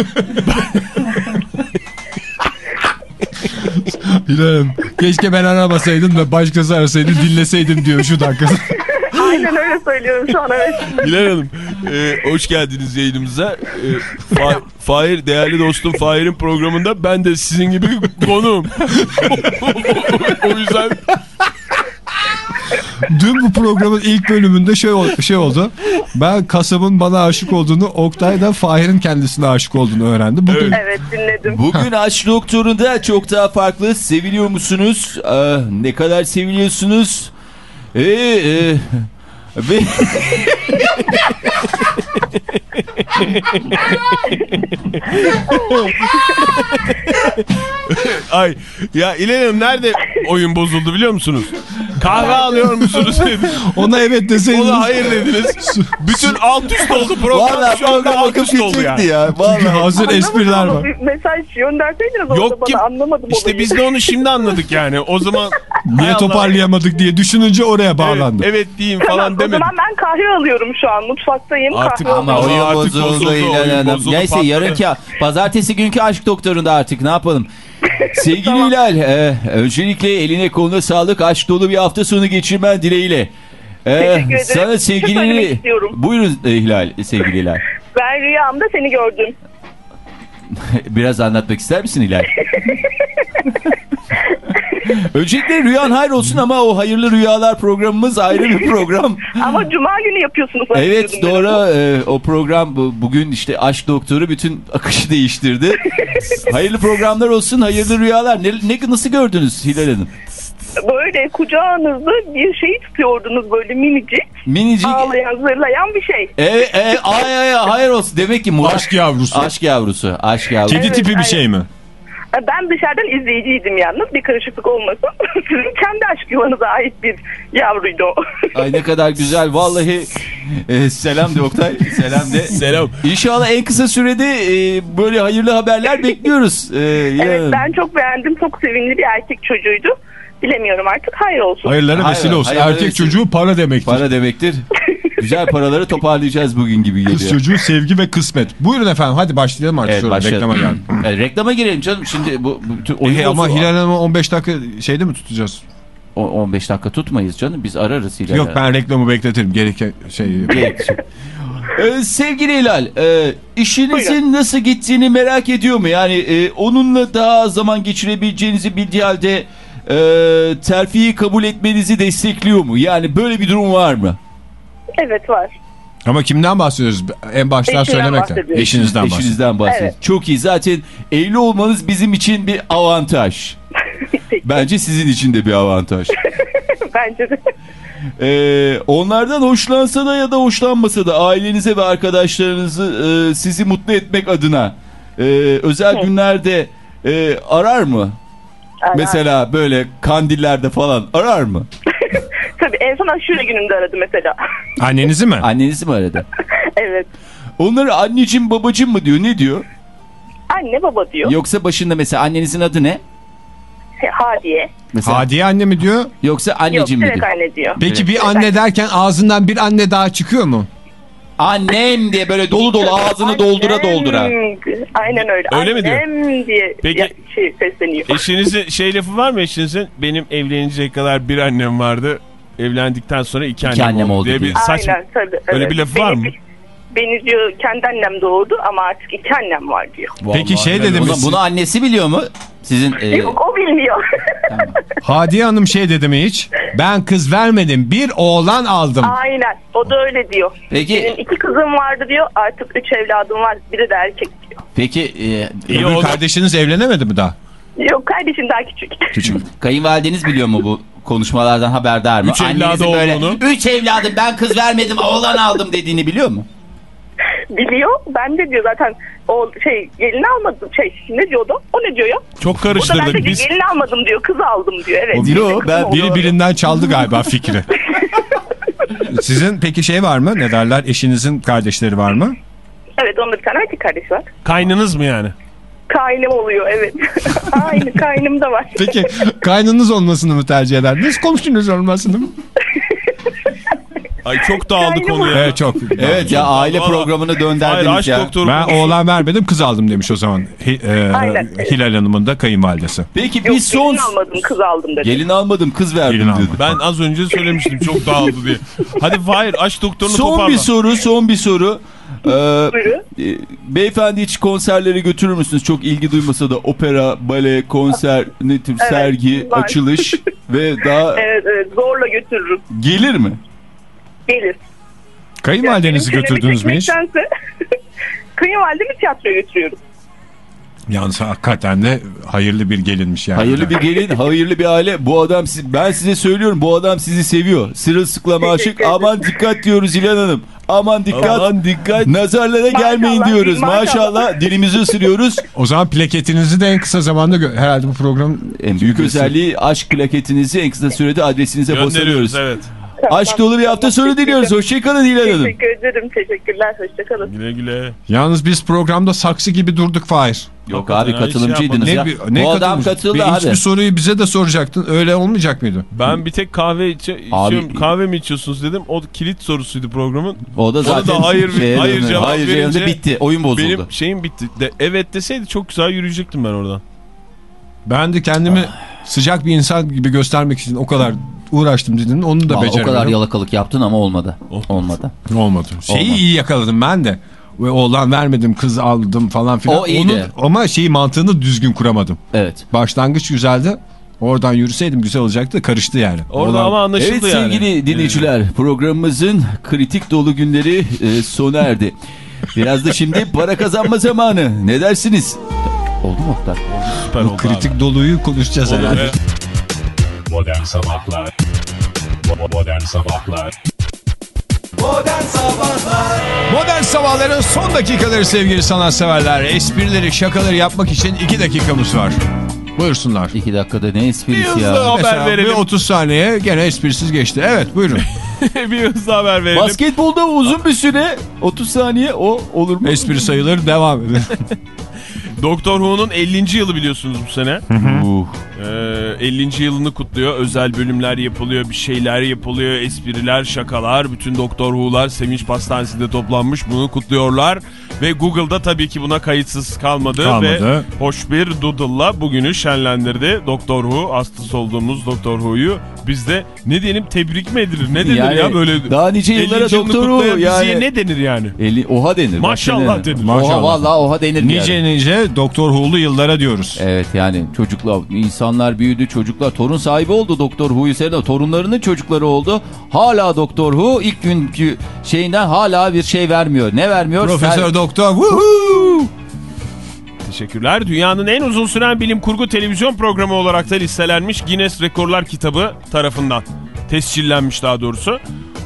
Hanım, keşke ben aramasaydım da başkası arasaydı dinleseydim diyor şu dakika. Aynen öyle söylüyorum şu an evet. Hanım e, hoş geldiniz yayınımıza. E, Fa- Fahir değerli dostum Fahir'in programında ben de sizin gibi konuğum. o yüzden Dün bu programın ilk bölümünde şey, şey oldu. Ben kasabın bana aşık olduğunu, Oktay da Fahir'in kendisine aşık olduğunu öğrendi. Bugün Evet dinledim. Bugün Aşk Doktoru'nda çok daha farklı. Seviliyor musunuz? Aa, ne kadar seviliyorsunuz? Ee, e, ve... ay ya İlhan Hanım nerede oyun bozuldu biliyor musunuz? Kahve alıyor musunuz ona evet deseydiniz. Ona hayır dediniz. Bütün alt üst oldu program Vallahi şu anda alt üst oldu gidecekti yani. ya. Vallahi. hazır espriler Anlamadım var. Mesaj gönderseydiniz orada Yok ki bana anlamadım işte olayı. biz de onu şimdi anladık yani. O zaman Niye toparlayamadık diye düşününce oraya bağlandı. Evet, evet diyeyim Tamam, falan o demedim. zaman ben kahve alıyorum şu an. Mutfaktayım Artık kahve Ama oyun Artık bozuldu, bozuldu, bozuldu, Neyse patladı. yarınki pazartesi günkü aşk doktorunda artık ne yapalım? Sevgili Hilal, e, öncelikle eline koluna sağlık, aşk dolu bir hafta sonu geçirmen dileğiyle. E, ederim. sana sevgilini... Buyurun e, Hilal, sevgili Hilal. Ben rüyamda seni gördüm. Biraz anlatmak ister misin Hilal? Öncelikle rüyan hayır olsun ama o hayırlı rüyalar programımız ayrı bir program. Ama cuma günü yapıyorsunuz. Evet doğru e, o program bu- bugün işte aşk doktoru bütün akışı değiştirdi. hayırlı programlar olsun hayırlı rüyalar. Ne, ne nasıl gördünüz Hilal Hanım? Böyle kucağınızda bir şey tutuyordunuz böyle minicik. Minicik Ağlayan zırlayan bir şey. e, e, ay, ay, ay, hayır olsun demek ki. Aşk yavrusu. Aşk yavrusu. Aşk yavrusu. Kedi Evet, tipi bir aynen. şey mi? Ben dışarıdan izleyiciydim yalnız. Bir karışıklık olmasın. Sizin kendi aşk yuvanıza ait bir yavruydu o. Ay ne kadar güzel. Vallahi e, selam de Oktay. Selam de. Selam. İnşallah en kısa sürede e, böyle hayırlı haberler bekliyoruz. E, ya. Evet ben çok beğendim. Çok sevimli bir erkek çocuğuydu. Bilemiyorum artık. Hayır olsun. Hayırlara Hayır, vesile olsun. hayırlara Erkek vesile. çocuğu para demektir. Para demektir. Güzel paraları toparlayacağız bugün gibi geliyor. Kız çocuğu sevgi ve kısmet. Buyurun efendim hadi başlayalım artık. Evet, Şöyle başlayalım. reklama geldim. Evet, reklama girelim canım. Şimdi bu, bu E, ama Hilal Hanım'ı 15 dakika şeyde mi tutacağız? O- 15 dakika tutmayız canım. Biz ararız Hilal. Yok ben reklamı bekletirim. Gereken şey. Ee, sevgili Hilal, e, işinizin nasıl gittiğini merak ediyor mu? Yani e, onunla daha zaman geçirebileceğinizi bildiği halde e, terfiyi kabul etmenizi destekliyor mu? Yani böyle bir durum var mı? Evet var. Ama kimden bahsediyoruz? En baştan Eşinden söylemekle. bahsediyoruz. Eşinizden bahsediyoruz. Eşinizden bahsediyoruz. Çok iyi. Zaten evli olmanız bizim için bir avantaj. Bence sizin için de bir avantaj. Bence de. Ee, onlardan hoşlansa da ya da hoşlanmasa da ailenize ve arkadaşlarınızı e, sizi mutlu etmek adına e, özel Hı. günlerde e, arar mı? Aynen. Mesela böyle kandillerde falan arar mı? Tabii en son aşure gününde aradı mesela. Annenizi mi? Annenizi mi aradı? evet. Onları anneciğim babacığım mı diyor ne diyor? Anne baba diyor. Yoksa başında mesela annenizin adı ne? Hadiye. Mesela, Hadiye anne mi diyor? Yoksa Yok anneciğim mi direkt diyor? anne diyor. Peki bir Evet. anne derken ağzından bir anne daha çıkıyor mu? Annem diye böyle dolu dolu ağzını doldura doldura. Aynen öyle. Öyle mi diyor? Annem diye Peki- şey sesleniyor. Eşinizin şey lafı var mı eşinizin? Benim evleninceye kadar bir annem vardı. Evlendikten sonra iki annem, annem oldu diye bir diyor. saçma. Aynen tabii. Öyle evet. bir lafı var mı? Beni diyor kendi annem doğurdu ama artık iki annem var diyor. Peki şey dedi mi? Bunu, bunu annesi biliyor mu? Sizin e, Yok o bilmiyor. Hadiye Hanım şey dedi mi hiç? Ben kız vermedim bir oğlan aldım. Aynen o da öyle diyor. Peki- Benim iki kızım vardı diyor artık üç evladım var biri de erkek diyor. peki e, Öbür oldu. kardeşiniz evlenemedi mi daha? Yok kardeşim daha küçük. Küçük. Kayınvalideniz biliyor mu bu konuşmalardan haberdar mı? Üç evladı böyle, olduğunu. Üç evladım ben kız vermedim oğlan aldım dediğini biliyor mu? Biliyor ben de diyor zaten o şey gelin almadım şey ne diyordu o ne diyor ya? Çok O da ben karıştırdık de biz. gelin almadım diyor kız aldım diyor evet. O Bir de diyor, kızım ben-. Biri birinden çaldı galiba fikri. Sizin peki şey var mı? Ne derler? Eşinizin kardeşleri var mı? Evet onun bir tane erkek kardeşi var. Kaynınız mı yani? Kaynım oluyor evet. Aynı kaynım da var. Peki kaynınız olmasını mı tercih ederdiniz? Komşunuz olmasını mı? Ay çok dağıldı Kaynım konu ya. Evet çok. Evet ya aile Vallahi- programını dönderdiniz ya. Ben oğlan vermedim kız aldım demiş o zaman. Hi- e, Aynen. Hilal Hanım'ın da kayınvalidesi. Peki Yok biz son... gelin almadım kız aldım dedi. Gelin almadım kız verdim Gelin dedi. Ben az önce söylemiştim çok dağıldı diye. Hadi Fahir aşk doktorunu Son toparla. bir soru son bir soru. Ee, e, beyefendi hiç konserlere götürür müsünüz? Çok ilgi duymasa da opera, bale, konser, ne tür Evet, sergi, var. açılış ve daha Evet evet zorla götürürüm. gelir mi? Gelir. Kayınvalidenizi Yani götürdünüz mü hiç? Kayınvalidemi tiyatroya götürüyorum. Yalnız hakikaten de hayırlı bir gelinmiş yani. Hayırlı bir gelin, hayırlı bir aile. Bu adam ben size söylüyorum bu adam sizi seviyor. Sırılsıklam aşık. Aman dikkat diyoruz İlhan Hanım. Aman dikkat. Aman dikkat. Nazarlara gelmeyin Maşallah, diyoruz. maşallah. Maşallah dilimizi ısırıyoruz. O zaman plaketinizi de en kısa zamanda herhalde bu programın En büyük özelliği aşk plaketinizi en kısa sürede adresinize Gönderiyoruz basıyoruz. evet. Aşk dolu bir hafta sonu diliyoruz. Hoşçakalın İlhan Hanım. Teşekkür ederim. Teşekkürler. Hoşçakalın. Güle güle. Yalnız biz programda saksı gibi durduk Fahir. Yok Hakikaten abi şey katılımcıydınız Ne, ya. bir- ne Bu adam katıldı bir, abi. Hiçbir soruyu bize de soracaktın. Öyle olmayacak mıydı? Ben bir tek kahve içe, Abi- içiyorum. Kahve mi içiyorsunuz dedim. O kilit sorusuydu programın. O da zaten da hayır- şeye hayır cevap hayır verince cevabı bitti. Oyun bozuldu. Benim şeyim bitti. De, evet deseydi çok güzel yürüyecektim ben oradan. Ben de kendimi sıcak bir insan gibi göstermek için o kadar uğraştım dedin. Onu da Vallahi o beceremedim. kadar yalakalık yaptın ama olmadı. Olmadı. Olmadı. Şeyi Olmadı. iyi yakaladım ben de. Ve oğlan vermedim kız aldım falan filan. O iyiydi. Onun, ama şeyi mantığını düzgün kuramadım. Evet. Başlangıç güzeldi. Oradan yürüseydim güzel olacaktı. Karıştı yani. Orada Oğlan- ama anlaşıldı Evet yani. sevgili dinleyiciler programımızın kritik dolu günleri e, sona erdi. Biraz da şimdi para kazanma zamanı. Ne dersiniz? Oldu mu Oktay? Süper Bu oldu kritik abi. doluyu konuşacağız Olur, herhalde. evet. Modern Sabahlar Modern Sabahlar Modern Sabahlar Modern sabahların son dakikaları sevgili sanatseverler. Esprileri, şakaları yapmak için iki dakikamız var. Buyursunlar. İki dakikada ne Bir esprisi hızlı ya. haber Mesela bir verelim. 30 saniye gene esprisiz geçti. Evet buyurun. bir hızlı haber verelim. Basketbolda uzun bir süre 30 saniye o olur mu? Espri sayılır devam edin. Doktor Who'nun 50. yılı biliyorsunuz bu sene. Uh, 50. yılını kutluyor. Özel bölümler yapılıyor, bir şeyler yapılıyor, espriler, şakalar. Bütün Doktor Who'lar Sevinç Pastanesi'nde toplanmış bunu kutluyorlar. Ve Google'da tabii ki buna kayıtsız kalmadı. Kalmadı. Ve hoş bir doodle'la bugünü şenlendirdi. Doktor Who, hastası olduğumuz Doktor Who'yu biz de ne diyelim tebrik mi edilir? Ne denir Yani ya böyle? daha nice 50. yıllara Doktor Who yani. ne denir yani? 50 oha denir. Maşallah denir. Oha Maşallah. vallahi oha denir. nice yani. nice Doktor Who'lu yıllara diyoruz. Evet yani çocuklar, insanlar büyüdü, çocuklar torun sahibi oldu Doktor Who'yu seyrediyor. Torunlarının çocukları oldu. Hala Doktor Who ilk günkü şeyinden hala bir şey vermiyor. Ne vermiyor? Profesör Ser- Doktor. Woohoo! Teşekkürler. Dünyanın en uzun süren bilim kurgu televizyon programı olarak da listelenmiş Guinness Rekorlar kitabı tarafından. Tescillenmiş daha doğrusu.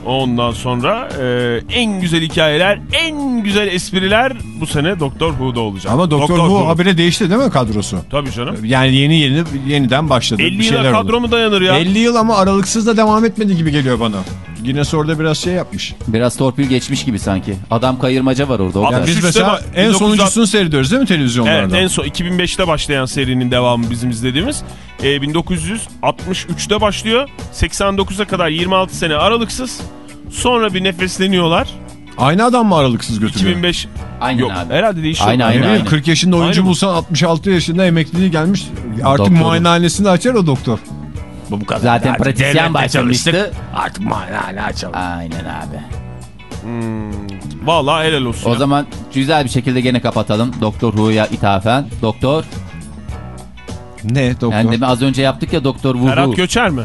Ondan sonra e, en güzel hikayeler, en güzel espriler bu sene Doktor Who'da olacak. Ama Doktor, Who habire değişti değil mi kadrosu? Tabii canım. Yani yeni yeni yeniden başladı. 50 Bir yıla kadro mu dayanır ya? 50 yıl ama aralıksız da devam etmedi gibi geliyor bana. Guinness orada biraz şey yapmış. Biraz torpil geçmiş gibi sanki. Adam kayırmaca var orada. O kadar. Biz 63'te mesela en 1960 sonuncusunu seyrediyoruz değil mi televizyonlarda? Evet en son 2005'te başlayan serinin devamı bizim izlediğimiz. E, 1963'te başlıyor. 89'a kadar 26 sene aralıksız. Sonra bir nefesleniyorlar. Aynı adam mı aralıksız götürüyor? 2005 Aynen yok abi. herhalde değişiyor. Ne aynen. bileyim, 40 yaşında oyuncu Aynı bulsan 66 yaşında emekliliği gelmiş. Artık Doktorum. muayenehanesini açar o doktor. Bu kadar. Zaten Artık pratisyen başlamıştı. Artık muayene açalım. Aynen abi. Hmm, vallahi helal olsun. O ya. zaman güzel bir şekilde gene kapatalım. Doktor Who'ya ithafen. Doktor. Ne doktor? Yani de az önce yaptık ya Doktor Who. Ferhat Göçer mi?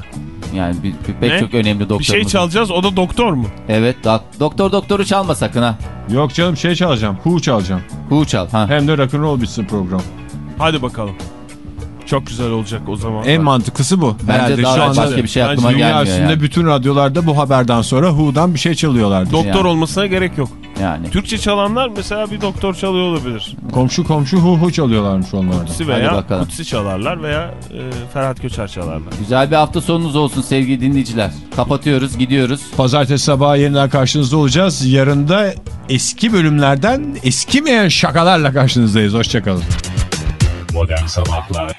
Yani bir, bir- pek Ne? çok önemli doktor. Bir şey çalacağız o da doktor mu? Evet. dok- doktor doktoru çalma sakın ha. Yok canım şey çalacağım. Who çalacağım. Who çal. Ha. Hem de rock'n'roll bitsin program. Hadi bakalım. Çok güzel olacak o zaman. En mantıklısı bu. Bence Herhalde daha şu anda başka bir şey bence aklıma dünya gelmiyor üstünde yani. bütün radyolarda bu haberden sonra Who'dan bir şey çalıyorlardı. Doktor Yani. olmasına gerek yok. yani. Türkçe çalanlar mesela bir doktor çalıyor olabilir. Komşu komşu Who Who çalıyorlarmış onlarda. Kutsi veya bakalım. Kutsi çalarlar veya e, Ferhat Göçer çalarlar. Güzel bir hafta sonunuz olsun sevgili dinleyiciler. Kapatıyoruz gidiyoruz. Pazartesi sabahı yeniden karşınızda olacağız. Yarın da eski bölümlerden eskimeyen şakalarla karşınızdayız. Hoşçakalın. Modern Sabahlar